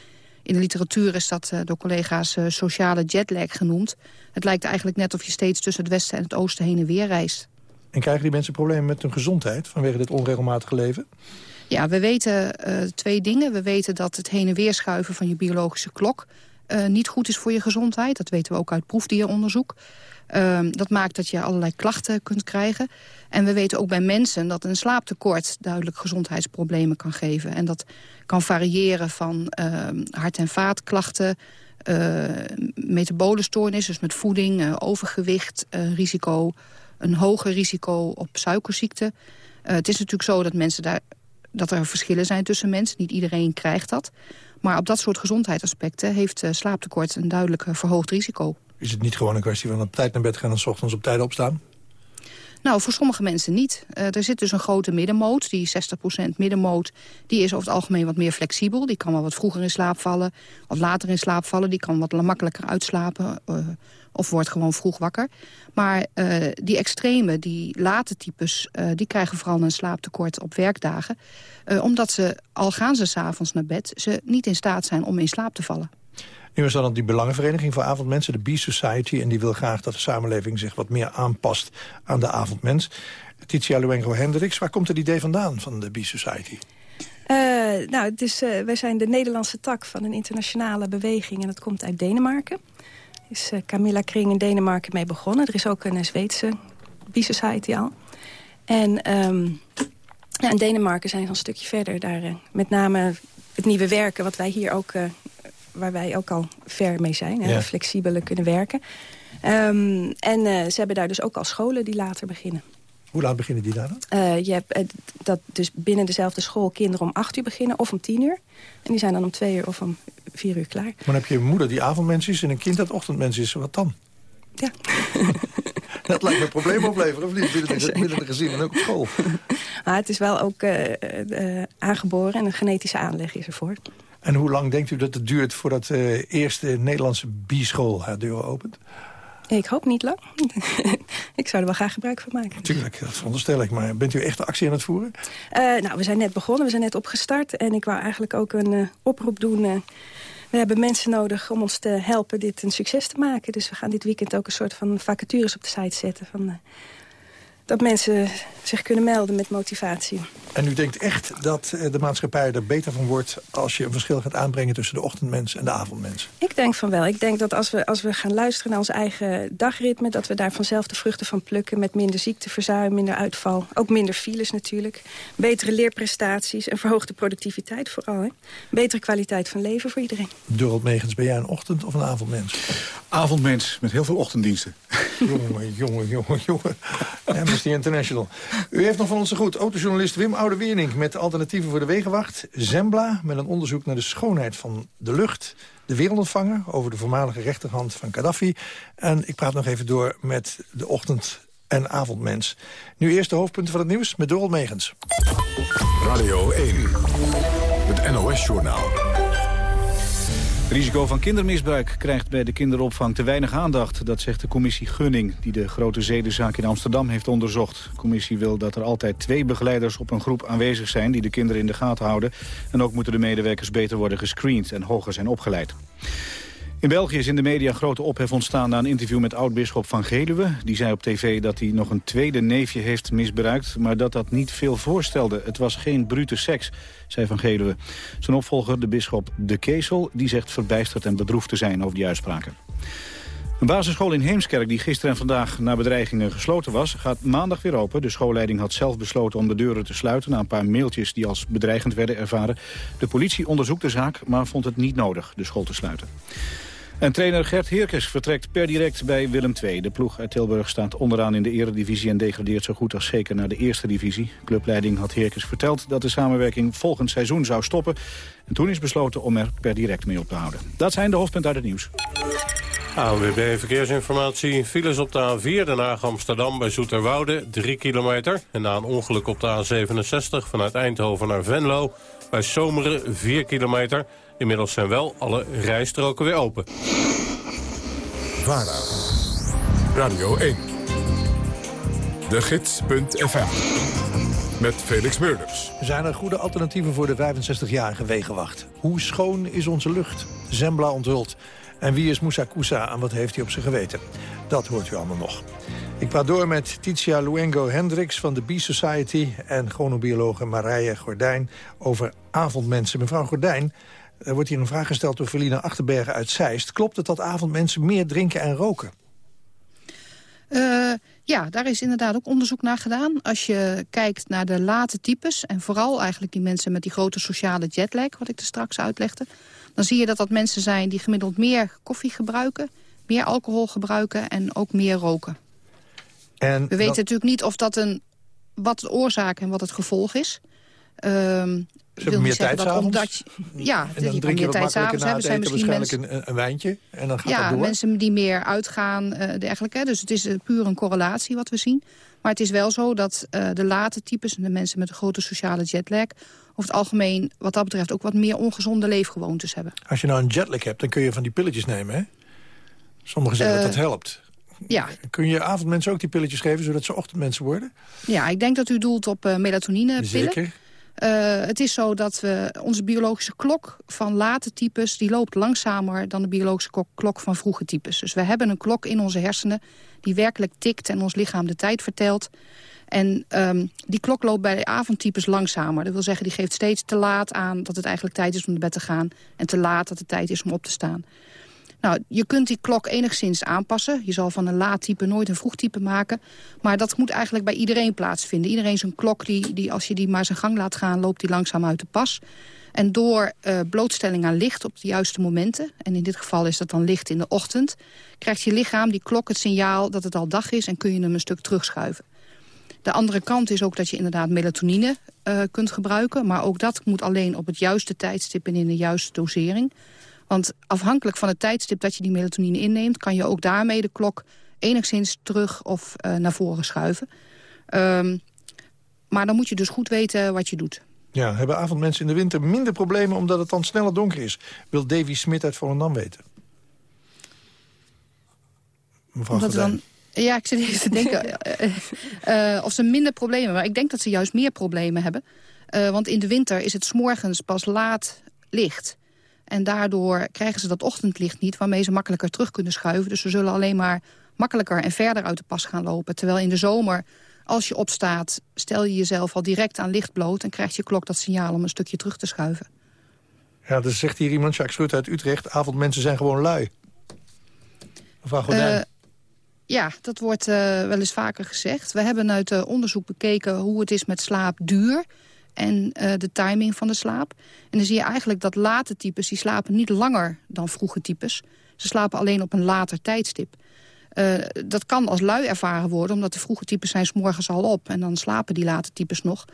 In de literatuur is dat uh, door collega's uh, sociale jetlag genoemd. Het lijkt eigenlijk net of je steeds tussen het westen en het oosten heen en weer reist. En krijgen die mensen problemen met hun gezondheid vanwege dit onregelmatige leven? Ja, we weten uh, twee dingen. We weten dat het heen en weer schuiven van je biologische klok... Uh, niet goed is voor je gezondheid. Dat weten we ook uit proefdieronderzoek. Uh, dat maakt dat je allerlei klachten kunt krijgen. En we weten ook bij mensen dat een slaaptekort duidelijk gezondheidsproblemen kan geven. En dat kan variëren van uh, hart- en vaatklachten, uh, metabolenstoornis, dus met voeding, uh, overgewicht, risico, een hoger risico op suikerziekte. het is natuurlijk zo dat mensen daar dat er verschillen zijn tussen mensen. Niet iedereen krijgt dat. Maar op dat soort gezondheidsaspecten heeft slaaptekort een duidelijk verhoogd risico. Is het niet gewoon een kwestie van op tijd naar bed gaan en s ochtends op tijd opstaan? Nou, voor sommige mensen niet. Uh, er zit dus een grote middenmoot, die 60% middenmoot... die is over het algemeen wat meer flexibel. Die kan wel wat vroeger in slaap vallen, wat later in slaap vallen. Die kan wat makkelijker uitslapen uh, of wordt gewoon vroeg wakker. Maar uh, die extreme, die late types... die krijgen vooral een slaaptekort op werkdagen. omdat ze, al gaan ze s'avonds naar bed... ze niet in staat zijn om in slaap te vallen. Nu is dan die Belangenvereniging voor Avondmensen, de B-Society... en die wil graag dat de samenleving zich wat meer aanpast aan de avondmens. Titia Luengo-Hendricks, waar komt het idee vandaan van de B-Society? Uh, nou, dus, uh, wij zijn de Nederlandse tak van een internationale beweging... en dat komt uit Denemarken. Is uh, Camilla Kring in Denemarken mee begonnen. Er is ook een Zweedse B-Society al. En um, ja, in Denemarken zijn ze een stukje verder. Daar, met name het nieuwe werken, wat wij hier ook waar wij ook al ver mee zijn. Hè, ja. Flexibeler kunnen werken. Um, en uh, ze hebben daar dus ook al scholen die later beginnen. Hoe laat beginnen die daar dan? Uh, je hebt uh, dat dus binnen dezelfde school kinderen om acht uur beginnen of om tien uur. En die zijn dan om twee uur of om vier uur klaar. Maar dan heb je een moeder die avondmens is en een kind dat ochtendmens is. Wat dan? Ja. [laughs] dat lijkt me een probleem opleveren, of niet? Binnen de, binnen de gezin en ook op school. [laughs] Maar het is wel ook aangeboren en een genetische aanleg is ervoor. En hoe lang denkt u dat het duurt voordat de eerste Nederlandse bischool haar deuren opent? Ik hoop niet lang. [laughs] ik zou er wel graag gebruik van maken. Tuurlijk, dat veronderstel ik. Maar bent u echt actie aan het voeren? Uh, nou, we zijn net begonnen. We zijn net opgestart. En ik wou eigenlijk ook een uh, oproep doen. Uh, we hebben mensen nodig om ons te helpen dit een succes te maken. Dus we gaan dit weekend ook een soort van vacatures op de site zetten. Van, dat mensen zich kunnen melden met motivatie. En u denkt echt dat de maatschappij er beter van wordt... als je een verschil gaat aanbrengen tussen de ochtendmens en de avondmens? Ik denk van wel. Ik denk dat als we, als we gaan luisteren naar ons eigen dagritme... dat we daar vanzelf de vruchten van plukken... met minder ziekteverzuim, minder uitval. Ook minder files natuurlijk. Betere leerprestaties en verhoogde productiviteit vooral. Hè? Betere kwaliteit van leven voor iedereen. Dorot Megens, ben jij een ochtend- of een avondmens? Avondmens, met heel veel ochtenddiensten. jongen, jongen, jongen, jongen. Amnesty International. U heeft nog van onze goed autojournalist Wim Oude-Wernink... met alternatieven voor de wegenwacht. Zembla, met een onderzoek naar de schoonheid van de lucht. De wereldontvanger, over de voormalige rechterhand van Gaddafi. En ik praat nog even door met de ochtend- en avondmens. Nu eerst de hoofdpunten van het nieuws met Dorald Megens. Radio 1, het NOS-journaal. Het risico van kindermisbruik krijgt bij de kinderopvang te weinig aandacht. Dat zegt de commissie Gunning, die de grote zedenzaak in Amsterdam heeft onderzocht. De commissie wil dat er altijd twee begeleiders op een groep aanwezig zijn... die de kinderen in de gaten houden. En ook moeten de medewerkers beter worden gescreend en hoger zijn opgeleid. In België is in de media grote ophef ontstaan na een interview met oud-bisschop van Geluwe. Die zei op tv dat hij nog een tweede neefje heeft misbruikt, maar dat dat niet veel voorstelde. Het was geen brute seks, zei van Geluwe. Zijn opvolger, de bisschop De Keesel, die zegt verbijsterd en bedroefd te zijn over die uitspraken. Een basisschool in Heemskerk die gisteren en vandaag na bedreigingen gesloten was... gaat maandag weer open. De schoolleiding had zelf besloten om de deuren te sluiten... na een paar mailtjes die als bedreigend werden ervaren. De politie onderzoekt de zaak, maar vond het niet nodig de school te sluiten. En trainer Gert Heerkes vertrekt per direct bij Willem II. De ploeg uit Tilburg staat onderaan in de eredivisie... en degradeert zo goed als zeker naar de eerste divisie. Clubleiding had Heerkes verteld dat de samenwerking volgend seizoen zou stoppen. En toen is besloten om er per direct mee op te houden. Dat zijn de hoofdpunten uit het nieuws. ANWB Verkeersinformatie. Files op de A4 Den Haag Amsterdam bij Zoeterwoude 3 kilometer. En na een ongeluk op de A67 vanuit Eindhoven naar Venlo... bij Zomeren 4 kilometer... Inmiddels zijn wel alle rijstroken weer open. VARA, Radio 1, de gids.fm, met Felix Meurders. Zijn er goede alternatieven voor de 65-jarige wegenwacht? Hoe schoon is onze lucht? Zembla onthult. En wie is Moussa Koussa en wat heeft hij op zijn geweten? Dat hoort u allemaal nog. Ik praat door met Titia Luengo Hendricks van de Bee Society... en chronobiologe Marije Gordijn over avondmensen. Mevrouw Gordijn, er wordt hier een vraag gesteld door Felina Achterbergen uit Zeist. Klopt het dat avondmensen meer drinken en roken? Uh, ja, daar is inderdaad ook onderzoek naar gedaan. Als je kijkt naar de late types... en vooral eigenlijk die mensen met die grote sociale jetlag... wat ik er straks uitlegde... dan zie je dat dat mensen zijn die gemiddeld meer koffie gebruiken... meer alcohol gebruiken en ook meer roken. En We weten natuurlijk niet of dat een, wat de oorzaak en wat het gevolg is. Um, ze hebben meer tijd omdat je, Ja, en je meer tijd s'avonds hebben. Zijn misschien waarschijnlijk mensen, een, een wijntje. En dan gaat ja, dat door. mensen die meer uitgaan, uh, dergelijke. Dus het is uh, puur een correlatie wat we zien. Maar het is wel zo dat uh, de late types en de mensen met een grote sociale jetlag... over het algemeen wat dat betreft ook wat meer ongezonde leefgewoontes hebben. Als je nou een jetlag hebt, dan kun je van die pilletjes nemen, hè? Sommigen zeggen dat dat helpt. Ja. Kun je avondmensen ook die pilletjes geven, zodat ze ochtendmensen worden? Ja, ik denk dat u doelt op melatonine pillen. Zeker. Uh, het is zo dat we onze biologische klok van late types... die loopt langzamer dan de biologische klok van vroege types. Dus we hebben een klok in onze hersenen die werkelijk tikt... en ons lichaam de tijd vertelt. En um, die klok loopt bij de avondtypes langzamer. Dat wil zeggen, die geeft steeds te laat aan dat het eigenlijk tijd is om naar bed te gaan... en te laat dat het tijd is om op te staan. Nou, je kunt die klok enigszins aanpassen. Je zal van een laat type nooit een vroeg type maken. Maar dat moet eigenlijk bij iedereen plaatsvinden. Iedereen zijn klok, die, die, als je die maar zijn gang laat gaan... loopt die langzaam uit de pas. En door uh, blootstelling aan licht op de juiste momenten... en in dit geval is dat dan licht in de ochtend... krijgt je lichaam, die klok, het signaal dat het al dag is... en kun je hem een stuk terugschuiven. De andere kant is ook dat je inderdaad melatonine uh, kunt gebruiken. Maar ook dat moet alleen op het juiste tijdstip en in de juiste dosering... Want afhankelijk van het tijdstip dat je die melatonine inneemt... kan je ook daarmee de klok enigszins terug of uh, naar voren schuiven. Um, maar dan moet je dus goed weten wat je doet. Ja, hebben avondmensen in de winter minder problemen... omdat het dan sneller donker is? Wil Davy Smit uit Volendam weten. Mevrouw dan, ja, ik zit even te denken uh, [laughs] uh, of ze minder problemen hebben. Maar ik denk dat ze juist meer problemen hebben. Want in de winter is het s'morgens pas laat licht... En daardoor krijgen ze dat ochtendlicht niet... waarmee ze makkelijker terug kunnen schuiven. Dus ze zullen alleen maar makkelijker en verder uit de pas gaan lopen. Terwijl in de zomer, als je opstaat... stel je jezelf al direct aan licht bloot... en krijgt je klok dat signaal om een stukje terug te schuiven. Ja, dus zegt hier iemand, Jacques Rutte uit Utrecht... avondmensen zijn gewoon lui. Mevrouw Gordijn. Uh, ja, dat wordt uh, wel eens vaker gezegd. We hebben uit uh, onderzoek bekeken hoe het is met slaapduur en uh, de timing van de slaap. En dan zie je eigenlijk dat late types, die slapen niet langer dan vroege types. Ze slapen alleen op een later tijdstip. Uh, dat kan als lui ervaren worden, omdat de vroege types zijn 's al op. En dan slapen die late types nog.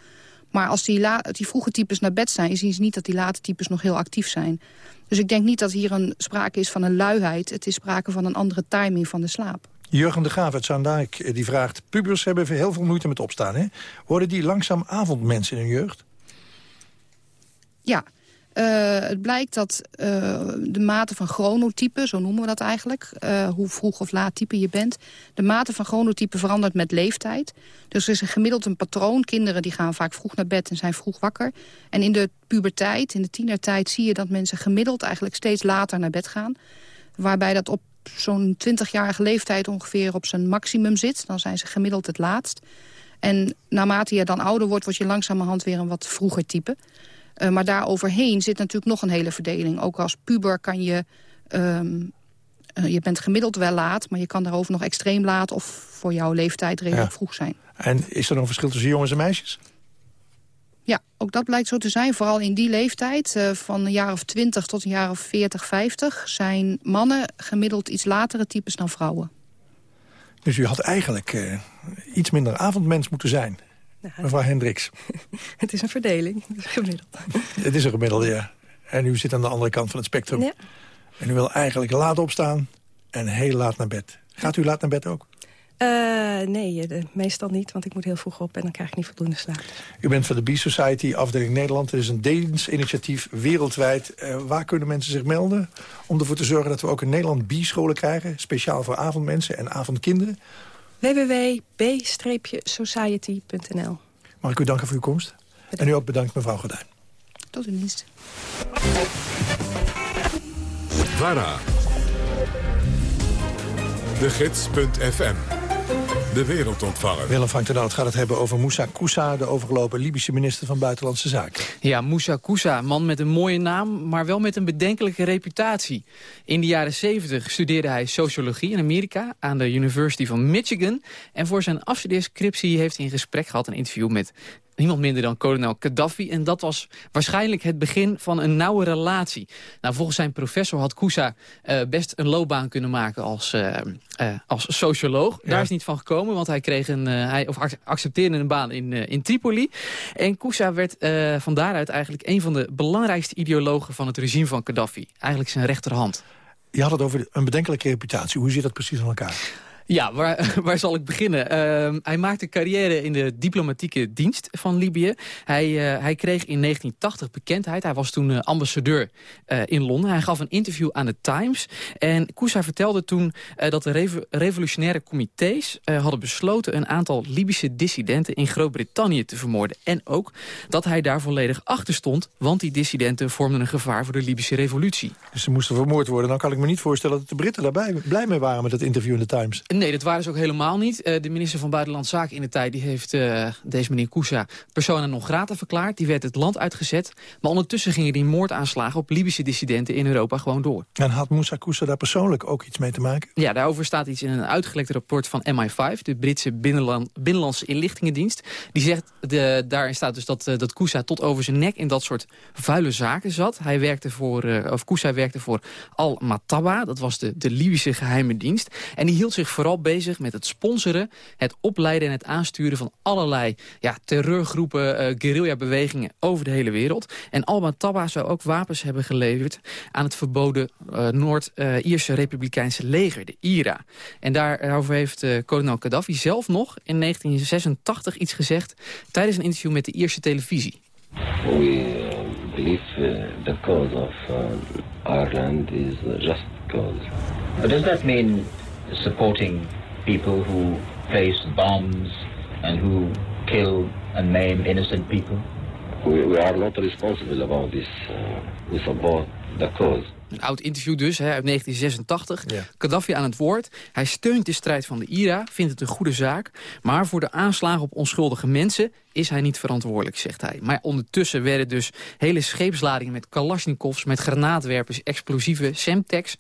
Maar als die, die vroege types naar bed zijn, zien ze niet dat die late types nog heel actief zijn. Dus ik denk niet dat hier een sprake is van een luiheid. Het is sprake van een andere timing van de slaap. Jurgen de Graaf uit Zaandijk die vraagt... pubers hebben heel veel moeite met opstaan. Hè? Worden die langzaam avondmensen in hun jeugd? Ja, uh, het blijkt dat uh, de mate van chronotype, zo noemen we dat eigenlijk... Hoe vroeg of laat type je bent... de mate van chronotype verandert met leeftijd. Dus er is een gemiddeld een patroon. Kinderen die gaan vaak vroeg naar bed en zijn vroeg wakker. En in de puberteit, in de tienertijd... zie je dat mensen gemiddeld eigenlijk steeds later naar bed gaan. Waarbij dat op zo'n 20-jarige leeftijd ongeveer op zijn maximum zit. Dan zijn ze gemiddeld het laatst. En naarmate je dan ouder wordt, word je langzamerhand weer een wat vroeger type. Uh, maar daaroverheen zit natuurlijk nog een hele verdeling. Ook als puber kan je... Um, uh, je bent gemiddeld wel laat, maar je kan daarover nog extreem laat... of voor jouw leeftijd redelijk ja. vroeg zijn. En is er nog een verschil tussen jongens en meisjes? Ja, ook dat blijkt zo te zijn. Vooral in die leeftijd, uh, van een jaar of 20 tot een jaar of 40, 50... zijn mannen gemiddeld iets latere types dan vrouwen. Dus u had eigenlijk uh, iets minder avondmens moeten zijn, nou, mevrouw Hendricks. [laughs] Het is een verdeling, het is gemiddeld. [laughs] Het is een gemiddelde, ja. En u zit aan de andere kant van het spectrum. Ja. En u wil eigenlijk laat opstaan en heel laat naar bed. Gaat u laat naar bed ook? Uh, nee, de, meestal niet, want ik moet heel vroeg op en dan krijg ik niet voldoende slaap. U bent van de Bee Society, afdeling Nederland. Het is een Deens initiatief wereldwijd. Uh, waar kunnen mensen zich melden om ervoor te zorgen dat we ook in Nederland Bee-scholen krijgen? Speciaal voor avondmensen en avondkinderen? www.b-society.nl Mag ik u danken voor uw komst? En u ook bedankt, mevrouw Gordijn. Tot uw dienst. VARA. De Gids.fm. De wereldontvanger. Willem Frank Ternhout gaat het hebben over Moussa Koussa... de overgelopen Libische minister van Buitenlandse Zaken. Ja, Moussa Koussa, man met een mooie naam, maar wel met een bedenkelijke reputatie. In de jaren 70 studeerde hij sociologie in Amerika aan de University van Michigan. En voor zijn afstudeerscriptie heeft hij een gesprek gehad, een interview met niemand minder dan kolonel Gaddafi. En dat was waarschijnlijk het begin van een nauwe relatie. Nou, volgens zijn professor had Kousa eh, best een loopbaan kunnen maken als, eh, eh, als socioloog. Daar is niet van gekomen, want hij, kreeg een, hij of ac- accepteerde een baan in, in Tripoli. En Kousa werd van daaruit eigenlijk een van de belangrijkste ideologen van het regime van Gaddafi. Eigenlijk zijn rechterhand. Je had het over een bedenkelijke reputatie. Hoe zit dat precies aan elkaar? Ja, waar, [laughs] waar zal ik beginnen? Ehm, hij maakte carrière in de diplomatieke dienst van Libië. Hij, eh, hij kreeg in 1980 bekendheid. Hij was toen eh, ambassadeur eh, in Londen. Hij gaf een interview aan de Times. En Kousa vertelde toen dat de revo- revolutionaire comité's hadden besloten... een aantal Libische dissidenten in Groot-Brittannië te vermoorden. En ook dat hij daar volledig achter stond... want die dissidenten vormden een gevaar voor de Libische revolutie. Dus ze moesten vermoord worden. Dan kan ik me niet voorstellen dat de Britten daarbij blij mee waren... met dat interview in de Times. Nee, dat waren ze ook helemaal niet. Eh, de minister van Buitenlandse Zaken in de tijd... die heeft eh, deze meneer Kousa persona non grata verklaard. Die werd het land uitgezet. Maar ondertussen gingen die moordaanslagen op Libische dissidenten in Europa gewoon door. En had Moussa Koussa daar persoonlijk ook iets mee te maken? Ja, daarover staat iets in een uitgelekt rapport van MI5... de Britse binnenland, Binnenlandse Inlichtingendienst. Die zegt, de, daarin staat dus dat, eh, dat Kousa tot over zijn nek... in dat soort vuile zaken zat. Hij werkte voor, of Kousa werkte voor Al-Mataba. Dat was de, de Libische geheime dienst. En die hield zich vooral bezig met het sponsoren... het opleiden en het aansturen van allerlei ja, terreurgroepen... eh guerrilla-bewegingen over de hele wereld. En Al-Mataba zou ook wapens hebben geleverd... aan het verboden eh, Noord-Ierse Republikeinse leger, de IRA. En daarover heeft eh, kolonel Gaddafi zelf nog in 1986 iets gezegd... tijdens een interview met de Ierse televisie. We uh, believe uh, the cause of uh, Ireland is just cause. But does that mean supporting people who place bombs and who kill and maim innocent people? We, we are not responsible about this. Uh, we support the cause. Een oud interview dus, hè, uit 1986. Gaddafi aan het woord. Hij steunt de strijd van de IRA, vindt het een goede zaak. Maar voor de aanslagen op onschuldige mensen is hij niet verantwoordelijk, zegt hij. Maar ondertussen werden dus hele scheepsladingen met kalasjnikovs... met granaatwerpers, explosieven, semtex...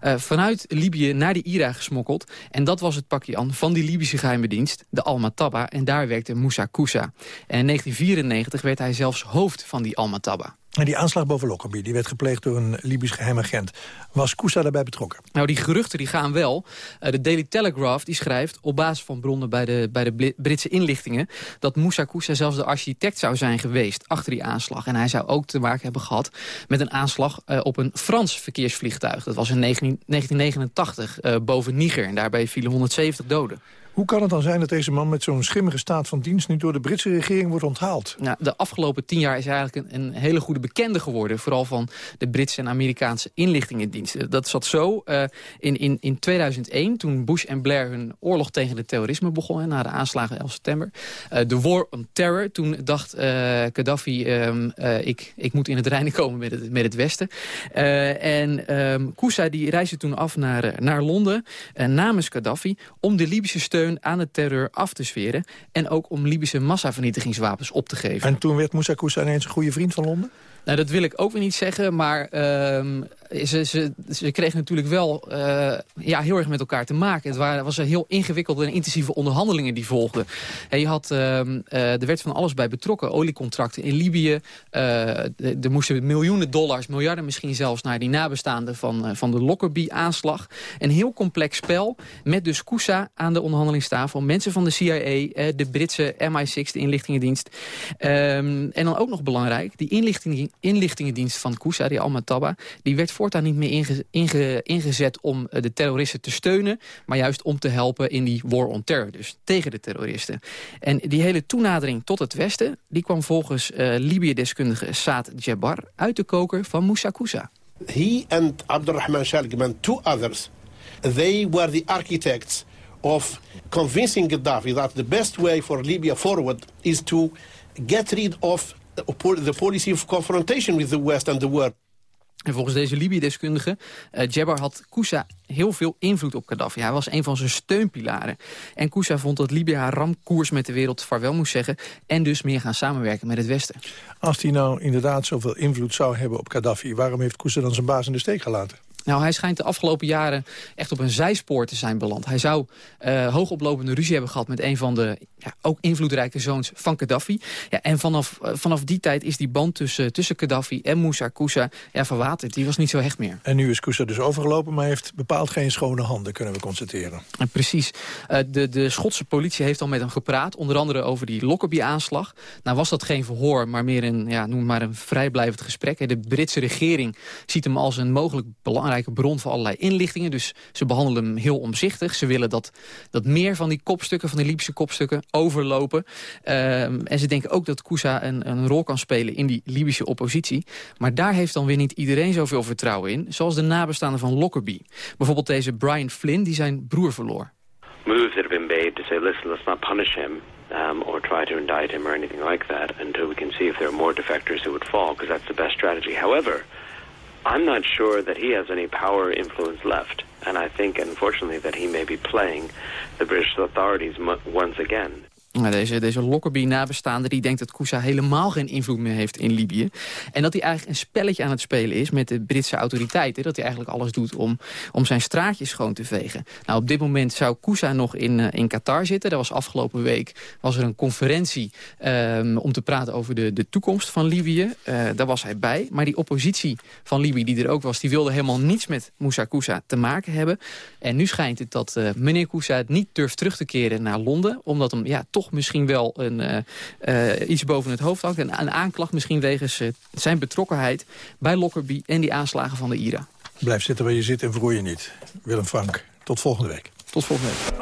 eh, vanuit Libië naar de IRA gesmokkeld. En dat was het pakje aan van die Libische geheime dienst, de Al-Mataba. En daar werkte Moussa Koussa. En in 1994 werd hij zelfs hoofd van die Al-Mataba. Die aanslag boven Lockerbie, die werd gepleegd door een Libisch geheim agent. Was Koussa daarbij betrokken? Nou, die geruchten die gaan wel. Eh, de Daily Telegraph die schrijft op basis van bronnen bij de, bij de Britse inlichtingen... dat Moussa Koussa zelfs de architect zou zijn geweest achter die aanslag. En hij zou ook te maken hebben gehad met een aanslag eh, op een Frans verkeersvliegtuig. Dat was in 19, 1989 eh, boven Niger. En daarbij vielen 170 doden. Hoe kan het dan zijn dat deze man met zo'n schimmige staat van dienst... nu door de Britse regering wordt onthaald? Nou, de afgelopen tien jaar is hij eigenlijk een, een hele goede bekende geworden. Vooral van de Britse en Amerikaanse inlichtingendiensten. Dat zat zo uh, in, in, in 2001, toen Bush en Blair hun oorlog tegen het terrorisme begonnen... na de aanslagen 11 september. Uh, de War on Terror, toen dacht uh, Gaddafi... Um, ik, ik moet in het reinen komen met het, met het Westen. en um, Koussa die reisde toen af naar, naar Londen namens Gaddafi... om de Libische steun aan de terreur af te sferen... en ook om Libische massavernietigingswapens op te geven. En toen werd Moussa Koussa ineens een goede vriend van Londen? Nou, dat wil ik ook weer niet zeggen, maar uh, ze, kregen natuurlijk wel uh, ja, heel erg met elkaar te maken. Het waren, was een heel ingewikkelde en intensieve onderhandelingen die volgden. En je had, uh, er werd van alles bij betrokken. Oliecontracten in Libië. er moesten miljoenen dollars, miljarden misschien zelfs... naar die nabestaanden van, van de Lockerbie-aanslag. Een heel complex spel met dus Koussa aan de onderhandelingstafel. Mensen van de CIA, de Britse MI6, de inlichtingendienst. en dan ook nog belangrijk, die inlichting inlichtingendienst van Koussa, die Al-Mataba... die werd voortaan niet meer inge, inge, ingezet om de terroristen te steunen... maar juist om te helpen in die war on terror, dus tegen de terroristen. En die hele toenadering tot het Westen... die kwam volgens uh, Libië-deskundige Saad Jabbar uit de koker van Moussa Koussa. He and Abdurrahman Shalgman, two others, they were the architects of convincing Gaddafi that the best way for Libya forward is to get rid of the policy of confrontation with the West and the world. En volgens deze Libië-deskundige, uh, Jabbar had Kousa heel veel invloed op Gaddafi. Hij was een van zijn steunpilaren. En Kousa vond dat Libië haar ramkoers met de wereld vaarwel moest zeggen... en dus meer gaan samenwerken met het Westen. Als hij nou inderdaad zoveel invloed zou hebben op Gaddafi... waarom heeft Kousa dan zijn baas in de steek gelaten? Nou, hij schijnt de afgelopen jaren echt op een zijspoor te zijn beland. Hij zou uh, hoogoplopende ruzie hebben gehad met een van de ja, ook invloedrijke zoons van Gaddafi. Ja, en vanaf, uh, vanaf die tijd is die band tussen, tussen Gaddafi en Moussa Koussa ja, verwaterd. Die was niet zo hecht meer. En nu is Koussa dus overgelopen, maar heeft bepaald geen schone handen, kunnen we constateren. En precies. Uh, de, de Schotse politie heeft al met hem gepraat, onder andere over die Lockerbie-aanslag. Nou was dat geen verhoor, maar meer een, ja, noem maar een vrijblijvend gesprek. De Britse regering ziet hem als een mogelijk belangrijke bron voor allerlei inlichtingen. Dus ze behandelen hem heel omzichtig. Ze willen dat, dat meer van die kopstukken, van die Libische kopstukken, overlopen. Um, en ze denken ook dat Kousa een, een rol kan spelen in die Libische oppositie. Maar daar heeft dan weer niet iedereen zoveel vertrouwen in. Zoals de nabestaanden van Lockerbie. Bijvoorbeeld deze Brian Flynn, die zijn broer verloor. Moves that have been made to say, listen, let's not punish him. Um, or try to indict him or anything like that until we can see if there are more defectors who would fall, because that's the best strategy. However, I'm not sure that he has any power or influence left. And I think, unfortunately, that he may be playing the British authorities once again. Deze, deze Lockerbie-nabestaande die denkt dat Kousa helemaal geen invloed meer heeft in Libië. En dat hij eigenlijk een spelletje aan het spelen is met de Britse autoriteiten. Dat hij eigenlijk alles doet om, om zijn straatjes schoon te vegen. Nou, op dit moment zou Kousa nog in, uh, in Qatar zitten. Er was afgelopen week was er een conferentie um, om te praten over de, de toekomst van Libië. Uh, daar was hij bij. Maar die oppositie van Libië die er ook was, die wilde helemaal niets met Moussa Kousa te maken hebben. En nu schijnt het dat uh, meneer Kousa het niet durft terug te keren naar Londen. Omdat hem ja, toch misschien wel een, uh, uh, iets boven het hoofd hangt. Een, een aanklacht misschien wegens uh, zijn betrokkenheid bij Lockerbie en die aanslagen van de IRA. Blijf zitten waar je zit en verroei je niet. Willem Frank, tot volgende week. Tot volgende week.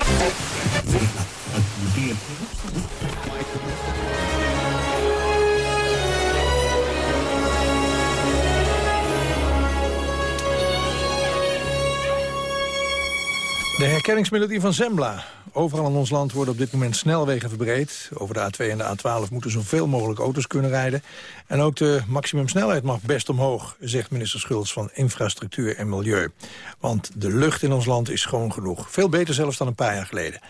De herkenningsmelodie van Zembla. Overal in ons land worden op dit moment snelwegen verbreed. Over de A2 en de A12 moeten zoveel mogelijk auto's kunnen rijden. En ook de maximumsnelheid mag best omhoog, zegt minister Schultz van Infrastructuur en Milieu. Want de lucht in ons land is schoon genoeg. Veel beter zelfs dan een paar jaar geleden.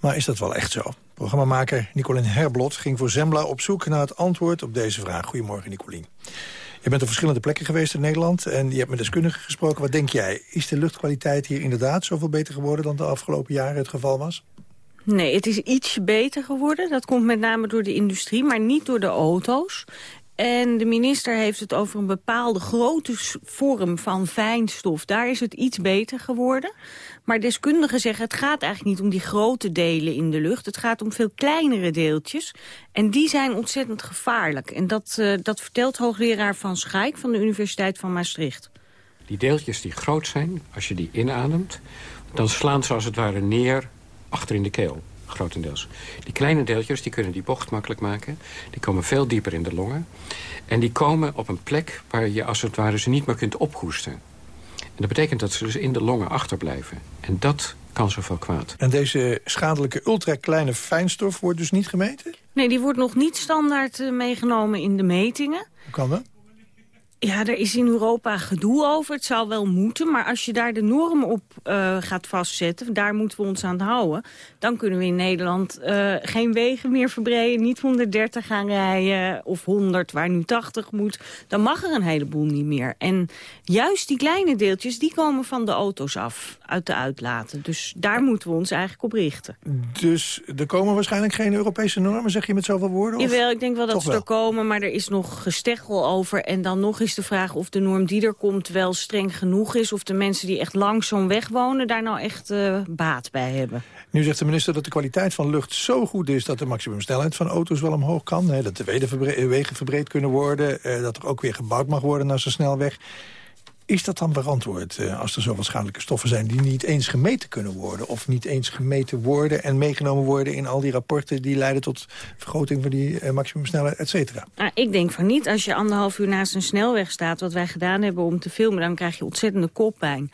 Maar is dat wel echt zo? Programmamaker Nicolien Herblot ging voor Zembla op zoek naar het antwoord op deze vraag. Goedemorgen, Nicolien. Je bent op verschillende plekken geweest in Nederland en je hebt met deskundigen gesproken. Wat denk jij? Is de luchtkwaliteit hier inderdaad zoveel beter geworden dan de afgelopen jaren het geval was? Nee, het is iets beter geworden. Dat komt met name door de industrie, maar niet door de auto's. En de minister heeft het over een bepaalde grote vorm van fijnstof. Daar is het iets beter geworden. Maar deskundigen zeggen het gaat eigenlijk niet om die grote delen in de lucht. Het gaat om veel kleinere deeltjes. En die zijn ontzettend gevaarlijk. En dat, uh, dat vertelt hoogleraar Van Schaik van de Universiteit van Maastricht. Die deeltjes die groot zijn, als je die inademt... dan slaan ze als het ware neer achter in de keel grotendeels. Die kleine deeltjes die kunnen die bocht makkelijk maken. Die komen veel dieper in de longen. En die komen op een plek waar je als het ware ze niet meer kunt ophoesten. En dat betekent dat ze dus in de longen achterblijven. En dat kan zoveel kwaad. En deze schadelijke ultrakleine fijnstof wordt dus niet gemeten? Nee, die wordt nog niet standaard uh, meegenomen in de metingen. Hoe kan dat? Ja, er is in Europa gedoe over. Het zou wel moeten, maar als je daar de norm op uh, gaat vastzetten... daar moeten we ons aan houden... dan kunnen we in Nederland uh, geen wegen meer verbreden... niet 130 gaan rijden of 100 waar nu 80 moet. Dan mag er een heleboel niet meer. En juist die kleine deeltjes, die komen van de auto's af, uit de uitlaten. Dus daar moeten we ons eigenlijk op richten. Dus er komen waarschijnlijk geen Europese normen, zeg je met zoveel woorden? Jawel, ik denk wel dat ze er komen, maar er is nog gesteggel over... en dan nog is de vraag of de norm die er komt wel streng genoeg is... of de mensen die echt langs zo'n weg wonen daar nou echt uh, baat bij hebben. Nu zegt de minister dat de kwaliteit van lucht zo goed is... dat de maximumsnelheid van auto's wel omhoog kan. Hè, dat de wegen verbreed kunnen worden. Uh, dat er ook weer gebouwd mag worden naar zo'n snelweg. Is dat dan verantwoord uh, als er zoveel schadelijke stoffen zijn... die niet eens gemeten kunnen worden? Of niet eens gemeten worden en meegenomen worden in al die rapporten... die leiden tot vergroting van die uh, maximumsnelheid, et cetera? Ah, ik denk van niet. Als je anderhalf uur naast een snelweg staat... wat wij gedaan hebben om te filmen, dan krijg je ontzettende koppijn.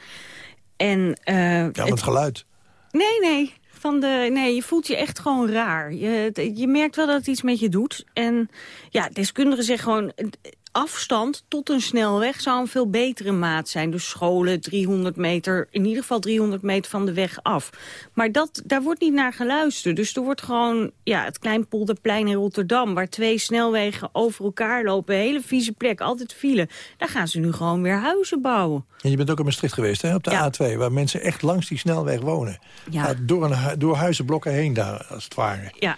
En, uh, ja, met het geluid. Nee, nee van de... Nee, je voelt je echt gewoon raar. Je, je merkt wel dat het iets met je doet. En ja, deskundigen zeggen gewoon... Afstand tot een snelweg zou een veel betere maat zijn. Dus scholen 300 meter, in ieder geval 300 meter van de weg af. Maar dat, daar wordt niet naar geluisterd. Dus er wordt gewoon ja, het Kleinpolderplein in Rotterdam... waar twee snelwegen over elkaar lopen, hele vieze plek, altijd file. Daar gaan ze nu gewoon weer huizen bouwen. En je bent ook in Maastricht geweest, hè, op de A2... waar mensen echt langs die snelweg wonen. Ja. Door, een, door huizenblokken heen daar, als het ware. Ja,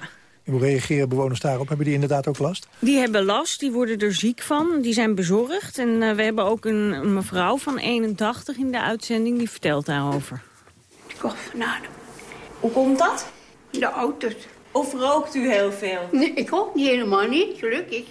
Hoe reageren bewoners daarop? Hebben die inderdaad ook last? Die hebben last, die worden er ziek van, die zijn bezorgd. En eh, we hebben ook een, een mevrouw van 81 in de uitzending, die vertelt daarover. Ik kom vanavond. Hoe komt dat? De auto's. Of rookt u heel veel? Nee, ik ook niet helemaal niet, gelukkig.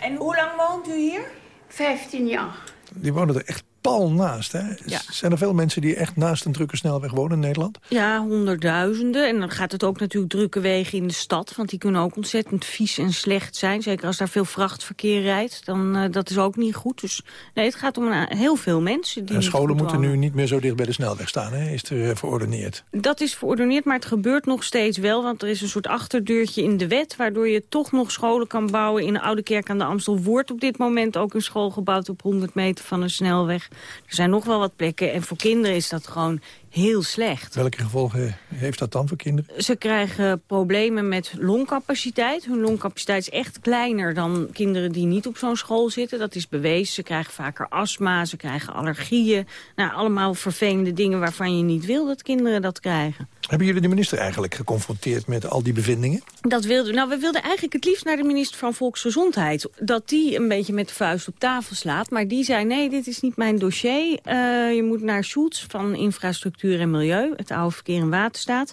En hoe lang woont u hier? 15 jaar. Die wonen er echt pal naast, hè? Ja. Zijn er veel mensen die echt naast een drukke snelweg wonen in Nederland? Ja, honderdduizenden. En dan gaat het ook natuurlijk drukke wegen in de stad. Want die kunnen ook ontzettend vies en slecht zijn. Zeker als daar veel vrachtverkeer rijdt. Dan uh, dat is ook niet goed. Dus nee, het gaat om een, heel veel mensen. Die En scholen moeten wonen. nu niet meer zo dicht bij de snelweg staan, hè? Is er eh, verordeneerd. Dat is verordeneerd, maar het gebeurt nog steeds wel. Want er is een soort achterdeurtje in de wet... waardoor je toch nog scholen kan bouwen. In de Oude Kerk aan de Amstel wordt op dit moment ook een school gebouwd... op 100 meter van een snelweg. Er zijn nog wel wat plekken. En voor kinderen is dat gewoon heel slecht. Welke gevolgen heeft dat dan voor kinderen? Ze krijgen problemen met longcapaciteit. Hun longcapaciteit is echt kleiner dan kinderen die niet op zo'n school zitten. Dat is bewezen. Ze krijgen vaker astma, ze krijgen allergieën. Nou, allemaal vervelende dingen waarvan je niet wil dat kinderen dat krijgen. Hebben jullie de minister eigenlijk geconfronteerd met al die bevindingen? Dat wilden we. Nou, we wilden eigenlijk het liefst naar de minister van Volksgezondheid. Dat die een beetje met de vuist op tafel slaat. Maar die zei, nee, dit is niet mijn dossier. Uh, je moet naar Schultz van Infrastructuur en Milieu. Het oude verkeer en waterstaat.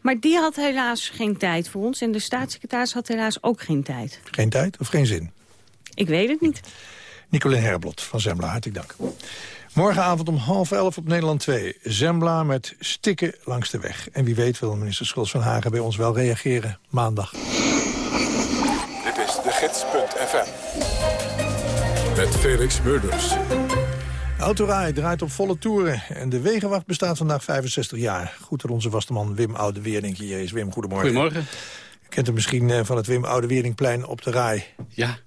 Maar die had helaas geen tijd voor ons. En de staatssecretaris had helaas ook geen tijd. Geen tijd of geen zin? Ik weet het niet. Nicolien Herblot van Zembla, hartelijk dank. Morgenavond om half elf op Nederland 2. Zembla met stikken langs de weg. En wie weet wil minister Schultz van Hagen bij ons wel reageren maandag. Dit is de gids.fm. Met Felix Murders. Autorij draait op volle toeren en de Wegenwacht bestaat vandaag 65 jaar. Goed dat onze vaste man Wim Oude-Wering hier is. Wim, goedemorgen. Goedemorgen. Je kent hem misschien eh, van het Wim Oude-Weringplein op de Rai. Ja.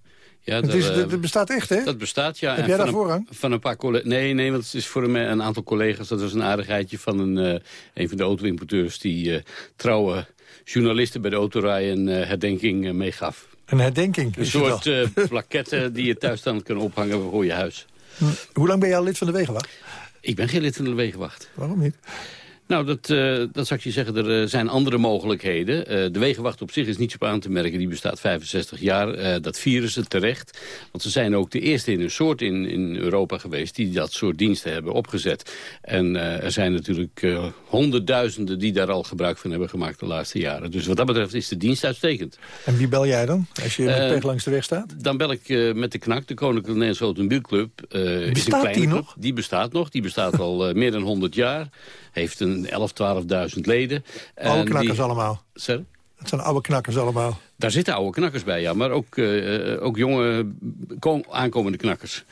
Ja, het, dat, is, uh, het bestaat echt, hè? Dat bestaat, ja. Heb en jij daar voorrang? Van een paar collega's. Nee, nee, want het is voor een, een, aantal collega's. Dat was een aardigheidje van een, uh, een van de auto-importeurs... die uh, trouwe journalisten bij de autorij een herdenking meegaf. Een herdenking? Een soort plaquette die je thuis dan kan ophangen voor je huis. Hm. Hoe lang ben jij al lid van de Wegenwacht? Ik ben geen lid van de Wegenwacht. Waarom niet? Nou, dat, uh, dat zou ik je zeggen, er uh, zijn andere mogelijkheden. Uh, de Wegenwacht op zich is niet zo aan te merken. Die bestaat 65 jaar. dat vieren ze terecht. Want ze zijn ook de eerste in hun soort in, in Europa geweest... die dat soort diensten hebben opgezet. En er zijn natuurlijk honderdduizenden die daar al gebruik van hebben gemaakt de laatste jaren. Dus wat dat betreft is de dienst uitstekend. En wie bel jij dan, als je met pech langs de weg staat? Dan bel ik met de KNAK, de Koninklijke Nederlandse Automobielclub. bestaat die nog? Die bestaat nog. Die bestaat al meer dan 100 jaar. Heeft een 11, 12.000 leden. Oude knakkers die... allemaal. Sorry? Het zijn oude knakkers allemaal. Daar zitten oude knakkers bij, ja. Maar ook, uh, ook jonge aankomende knakkers.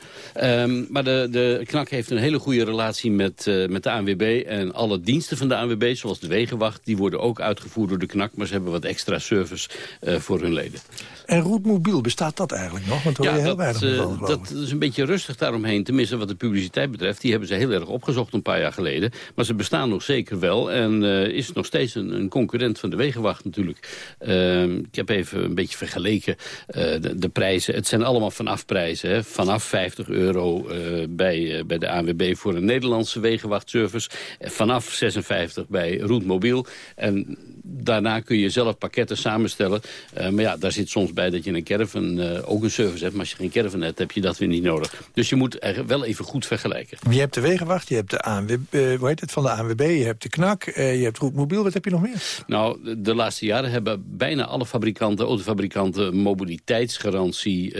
Um, maar de, de knak heeft een hele goede relatie met, uh, met de ANWB. En alle diensten van de ANWB, zoals de Wegenwacht... die worden ook uitgevoerd door de knak. Maar ze hebben wat extra service uh, voor hun leden. En Roetmobiel, bestaat dat eigenlijk nog? Want hoor ja, je heel dat, weinig van, dat is een beetje rustig daaromheen. Tenminste, wat de publiciteit betreft. Die hebben ze heel erg opgezocht een paar jaar geleden. Maar ze bestaan nog zeker wel. En is nog steeds een, een concurrent van de Wegenwacht natuurlijk. Ehm, ik heb even een beetje vergeleken uh, de, de, prijzen. Het zijn allemaal vanaf prijzen. Hè. Vanaf 50 euro uh, bij, uh, bij de ANWB voor een Nederlandse wegenwachtservice. Vanaf 56 bij Roetmobiel. En daarna kun je zelf pakketten samenstellen. maar ja, daar zit soms bij dat je een caravan ook een service hebt. Maar als je geen caravan hebt, heb je dat weer niet nodig. Dus je moet er wel even goed vergelijken. Je hebt de Wegenwacht, je hebt de ANWB, hoe heet het, van de ANWB, je hebt de KNAK, je hebt Roetmobiel. Wat heb je nog meer? Nou, de, de laatste jaren hebben bijna alle fabrikanten autofabrikanten mobiliteitsgarantie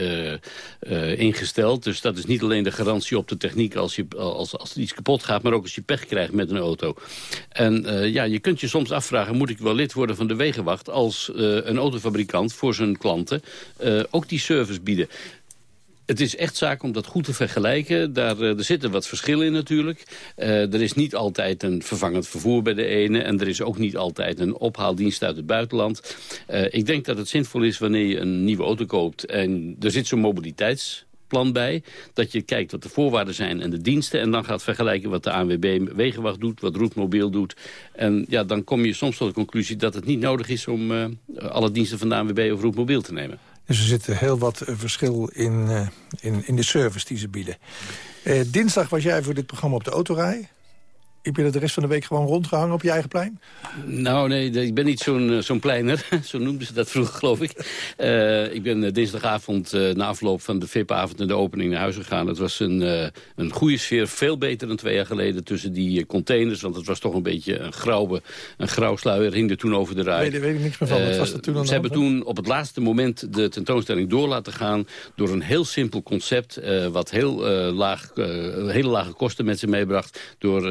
ingesteld. Dus dat is niet alleen de garantie op de techniek als, je, als, als iets kapot gaat... maar ook als je pech krijgt met een auto. En ja, je kunt je soms afvragen... moet ik wel lid worden van de Wegenwacht... als een autofabrikant voor zijn klanten ook die service bieden Het is echt zaak om dat goed te vergelijken. Daar, eh, er zitten wat verschillen in natuurlijk. Er is niet altijd een vervangend vervoer bij de ene... en er is ook niet altijd een ophaaldienst uit het buitenland. Ik denk dat het zinvol is wanneer je een nieuwe auto koopt... en er zit zo'n mobiliteits plan bij. Dat je kijkt wat de voorwaarden zijn en de diensten. En dan gaat vergelijken wat de ANWB Wegenwacht doet, wat Roetmobiel doet. En ja, dan kom je soms tot de conclusie dat het niet nodig is om uh, alle diensten van de ANWB of Roetmobiel te nemen. Dus er zit heel wat verschil in, uh, in, in de service die ze bieden. Dinsdag was jij voor dit programma op de autorij. Heb je er de rest van de week gewoon rondgehangen op je eigen plein? Nou, nee, ik ben niet zo'n zo'n pleiner. [laughs] Zo noemden ze dat vroeger, geloof ik. Uh, ik ben dinsdagavond uh, na afloop van de VIP-avond en de opening naar huis gegaan. Het was een, uh, een goede sfeer, veel beter dan twee jaar geleden tussen die containers. Want het was toch een beetje een grauwe, een grauw sluier hing er toen over de rij. Nee, daar weet ik niks meer van. Wat was dat toen Ze hebben toen op het laatste moment de tentoonstelling door laten gaan... door een heel simpel concept, wat heel, laag, hele lage kosten met zich meebracht... door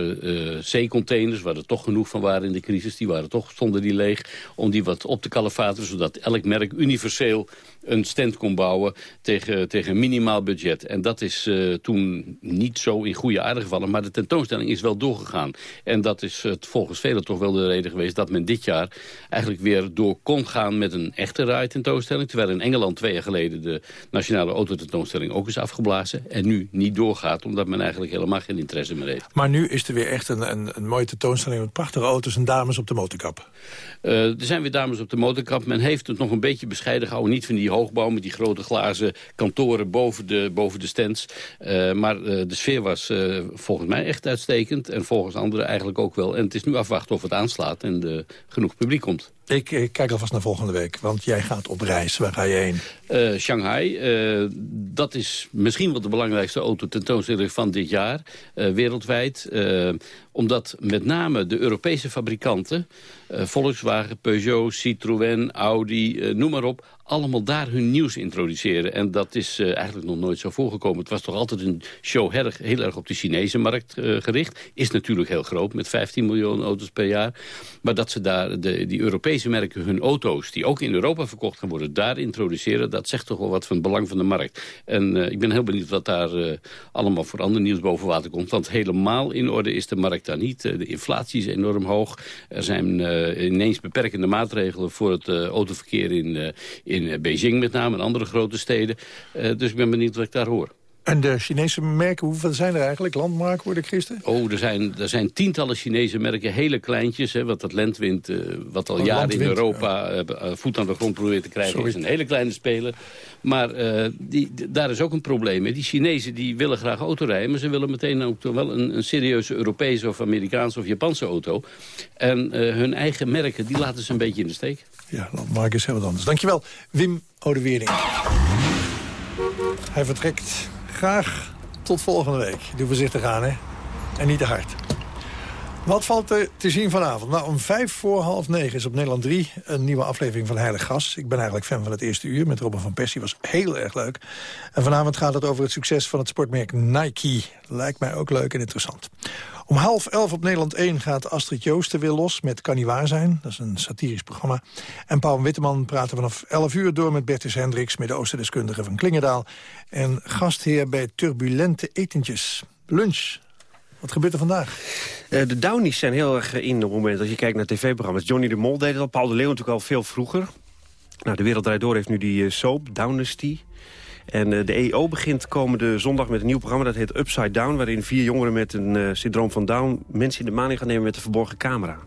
zeecontainers, waar er toch genoeg van waren in de crisis. Die waren toch, stonden die leeg, om die wat op te kalefateren... zodat elk merk universeel een stand kon bouwen tegen, tegen een minimaal budget. En dat is uh, toen niet zo in goede aarde gevallen. Maar de tentoonstelling is wel doorgegaan. En dat is uh, volgens velen toch wel de reden geweest... dat men dit jaar eigenlijk weer door kon gaan met een echte rijtentoonstelling. Terwijl in Engeland twee jaar geleden de nationale autotentoonstelling ook is afgeblazen. En nu niet doorgaat, omdat men eigenlijk helemaal geen interesse meer heeft. Maar nu is er weer echt een, een, een mooie tentoonstelling met prachtige auto's en dames op de motorkap. Uh, er zijn weer dames op de motorkap. Men heeft het nog een beetje bescheiden gehouden. Niet van die hoogbouw met die grote glazen kantoren boven de, boven de stands. Uh, maar uh, de sfeer was uh, volgens mij echt uitstekend. En volgens anderen eigenlijk ook wel. En het is nu afwachten of het aanslaat en genoeg publiek komt. Ik, kijk alvast naar volgende week, want jij gaat op reis. Waar ga je heen? Uh, Shanghai, uh, dat is misschien wel de belangrijkste autotentoonstelling van dit jaar, uh, wereldwijd. omdat met name de Europese fabrikanten, Volkswagen, Peugeot, Citroën, Audi, noem maar op, allemaal daar hun nieuws introduceren. En dat is eigenlijk nog nooit zo voorgekomen. Het was toch altijd een show heel erg, heel erg op de Chinese markt gericht. Is natuurlijk heel groot, met 15 miljoen auto's per jaar. Maar dat ze daar, de, die Europese merken, hun auto's... die ook in Europa verkocht gaan worden, daar introduceren... dat zegt toch wel wat van het belang van de markt. En uh, ik ben heel benieuwd wat daar allemaal voor ander nieuws boven water komt. Want helemaal in orde is de markt daar niet. de inflatie is enorm hoog. Er zijn ineens beperkende maatregelen voor het autoverkeer in, in in Beijing met name en andere grote steden. Dus ik ben benieuwd wat ik daar hoor. En de Chinese merken, hoeveel zijn er eigenlijk? Landmarken worden Christen? Oh, er zijn, er zijn tientallen Chinese merken, hele kleintjes. Hè, wat dat Lentwind, uh, wat al oh, jaren landwind, in Europa ja. uh, voet aan de grond probeert te krijgen... Sorry. is een hele kleine speler. Maar uh, die, daar is ook een probleem. Hè. Die Chinezen die willen graag autorijden... maar ze willen meteen ook wel een, een serieuze Europese of Amerikaanse of Japanse auto. En hun eigen merken, die laten ze een beetje in de steek. Ja, landmarken is heel wat anders. Dankjewel, Wim Odewering. Hij vertrekt graag tot volgende week. Doe voorzichtig aan, hè. En niet te hard. Wat valt er te zien vanavond? Nou, om vijf voor half negen is op Nederland 3 een nieuwe aflevering van Heilig Gas. Ik ben eigenlijk fan van het eerste uur met Robin van Persie. was heel erg leuk. En vanavond gaat het over het succes van het sportmerk Nike. Lijkt mij ook leuk en interessant. Om half elf op Nederland 1 gaat Astrid Joosten weer los met Kan niet waar zijn. Dat is een satirisch programma. En Paul Witteman praten vanaf 11 uur door met Bertus Hendricks... Midden-Oosten-deskundige van Klingendaal. En gastheer bij Turbulente Etentjes. Lunch. Wat gebeurt er vandaag? Uh, de Downies zijn heel erg in op het moment als je kijkt naar tv-programma's. Johnny de Mol deed het al, Paul de Leeuw natuurlijk al veel vroeger. Nou, de Wereld Draait Door heeft nu die uh, soap, Downesty. En uh, de EO begint komende zondag met een nieuw programma... dat heet Upside Down... waarin vier jongeren met een syndroom van Down... mensen in de maning gaan nemen met een verborgen camera.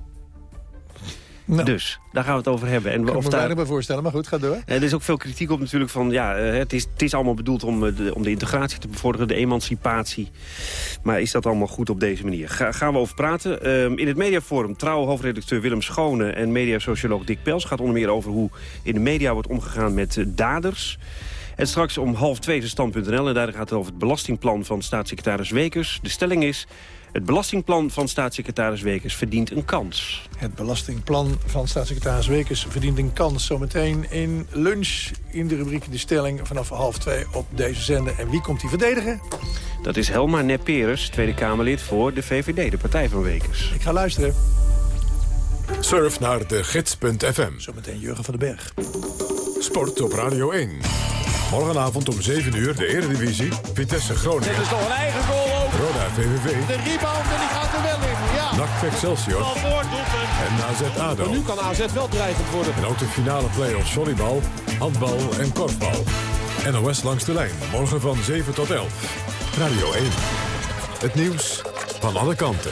Nou. Dus, daar gaan we het over hebben. En ik kan me daar... bij voorstellen, maar goed, ga door. Er is ook veel kritiek op natuurlijk van... ja, het is, het is allemaal bedoeld om de, om de integratie te bevorderen... de emancipatie. Maar is dat allemaal goed op deze manier? Ga, gaan we over praten. Um, in het mediaforum trouw hoofdredacteur Willem Schone... en mediasocioloog Dick Pels gaat onder meer over hoe in de media wordt omgegaan met uh, daders... En straks om half twee is stand.nl en daar gaat het over het belastingplan van staatssecretaris Wekers. De stelling is, het belastingplan van staatssecretaris Wekers verdient een kans. Het belastingplan van staatssecretaris Wekers verdient een kans. Zometeen in lunch in de rubriek De Stelling vanaf half twee op deze zender. En wie komt die verdedigen? Dat is Helma Neperes, Tweede Kamerlid voor de VVD, de partij van Wekers. Ik ga luisteren. Surf naar de gids.fm. Zometeen Jurgen van den Berg. Sport op Radio 1. Morgenavond om 7 uur de Eredivisie. Vitesse Groningen. Dit is nog een eigen goal. Roda VVV. De rebound en die gaat er wel in. Ja. NAC Excelsior. En AZ ADO. Maar nu kan AZ wel dreigend worden. En ook de finale play-offs volleybal, handbal en korfbal. NOS langs de lijn. Morgen van 7 tot 11. Radio 1. Het nieuws van alle kanten.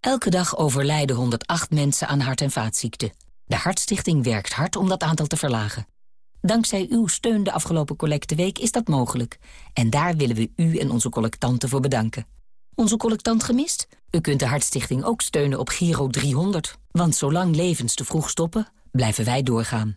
Elke dag overlijden 108 mensen aan hart- en vaatziekten. De Hartstichting werkt hard om dat aantal te verlagen. Dankzij uw steun de afgelopen collecteweek is dat mogelijk. En daar willen we u en onze collectanten voor bedanken. Onze collectant gemist? U kunt de Hartstichting ook steunen op Giro 300. Want zolang levens te vroeg stoppen, blijven wij doorgaan.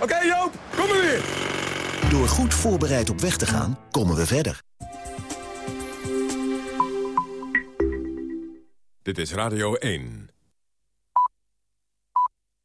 Oké Joop, kom maar weer. Door goed voorbereid op weg te gaan, komen we verder. Dit is Radio 1.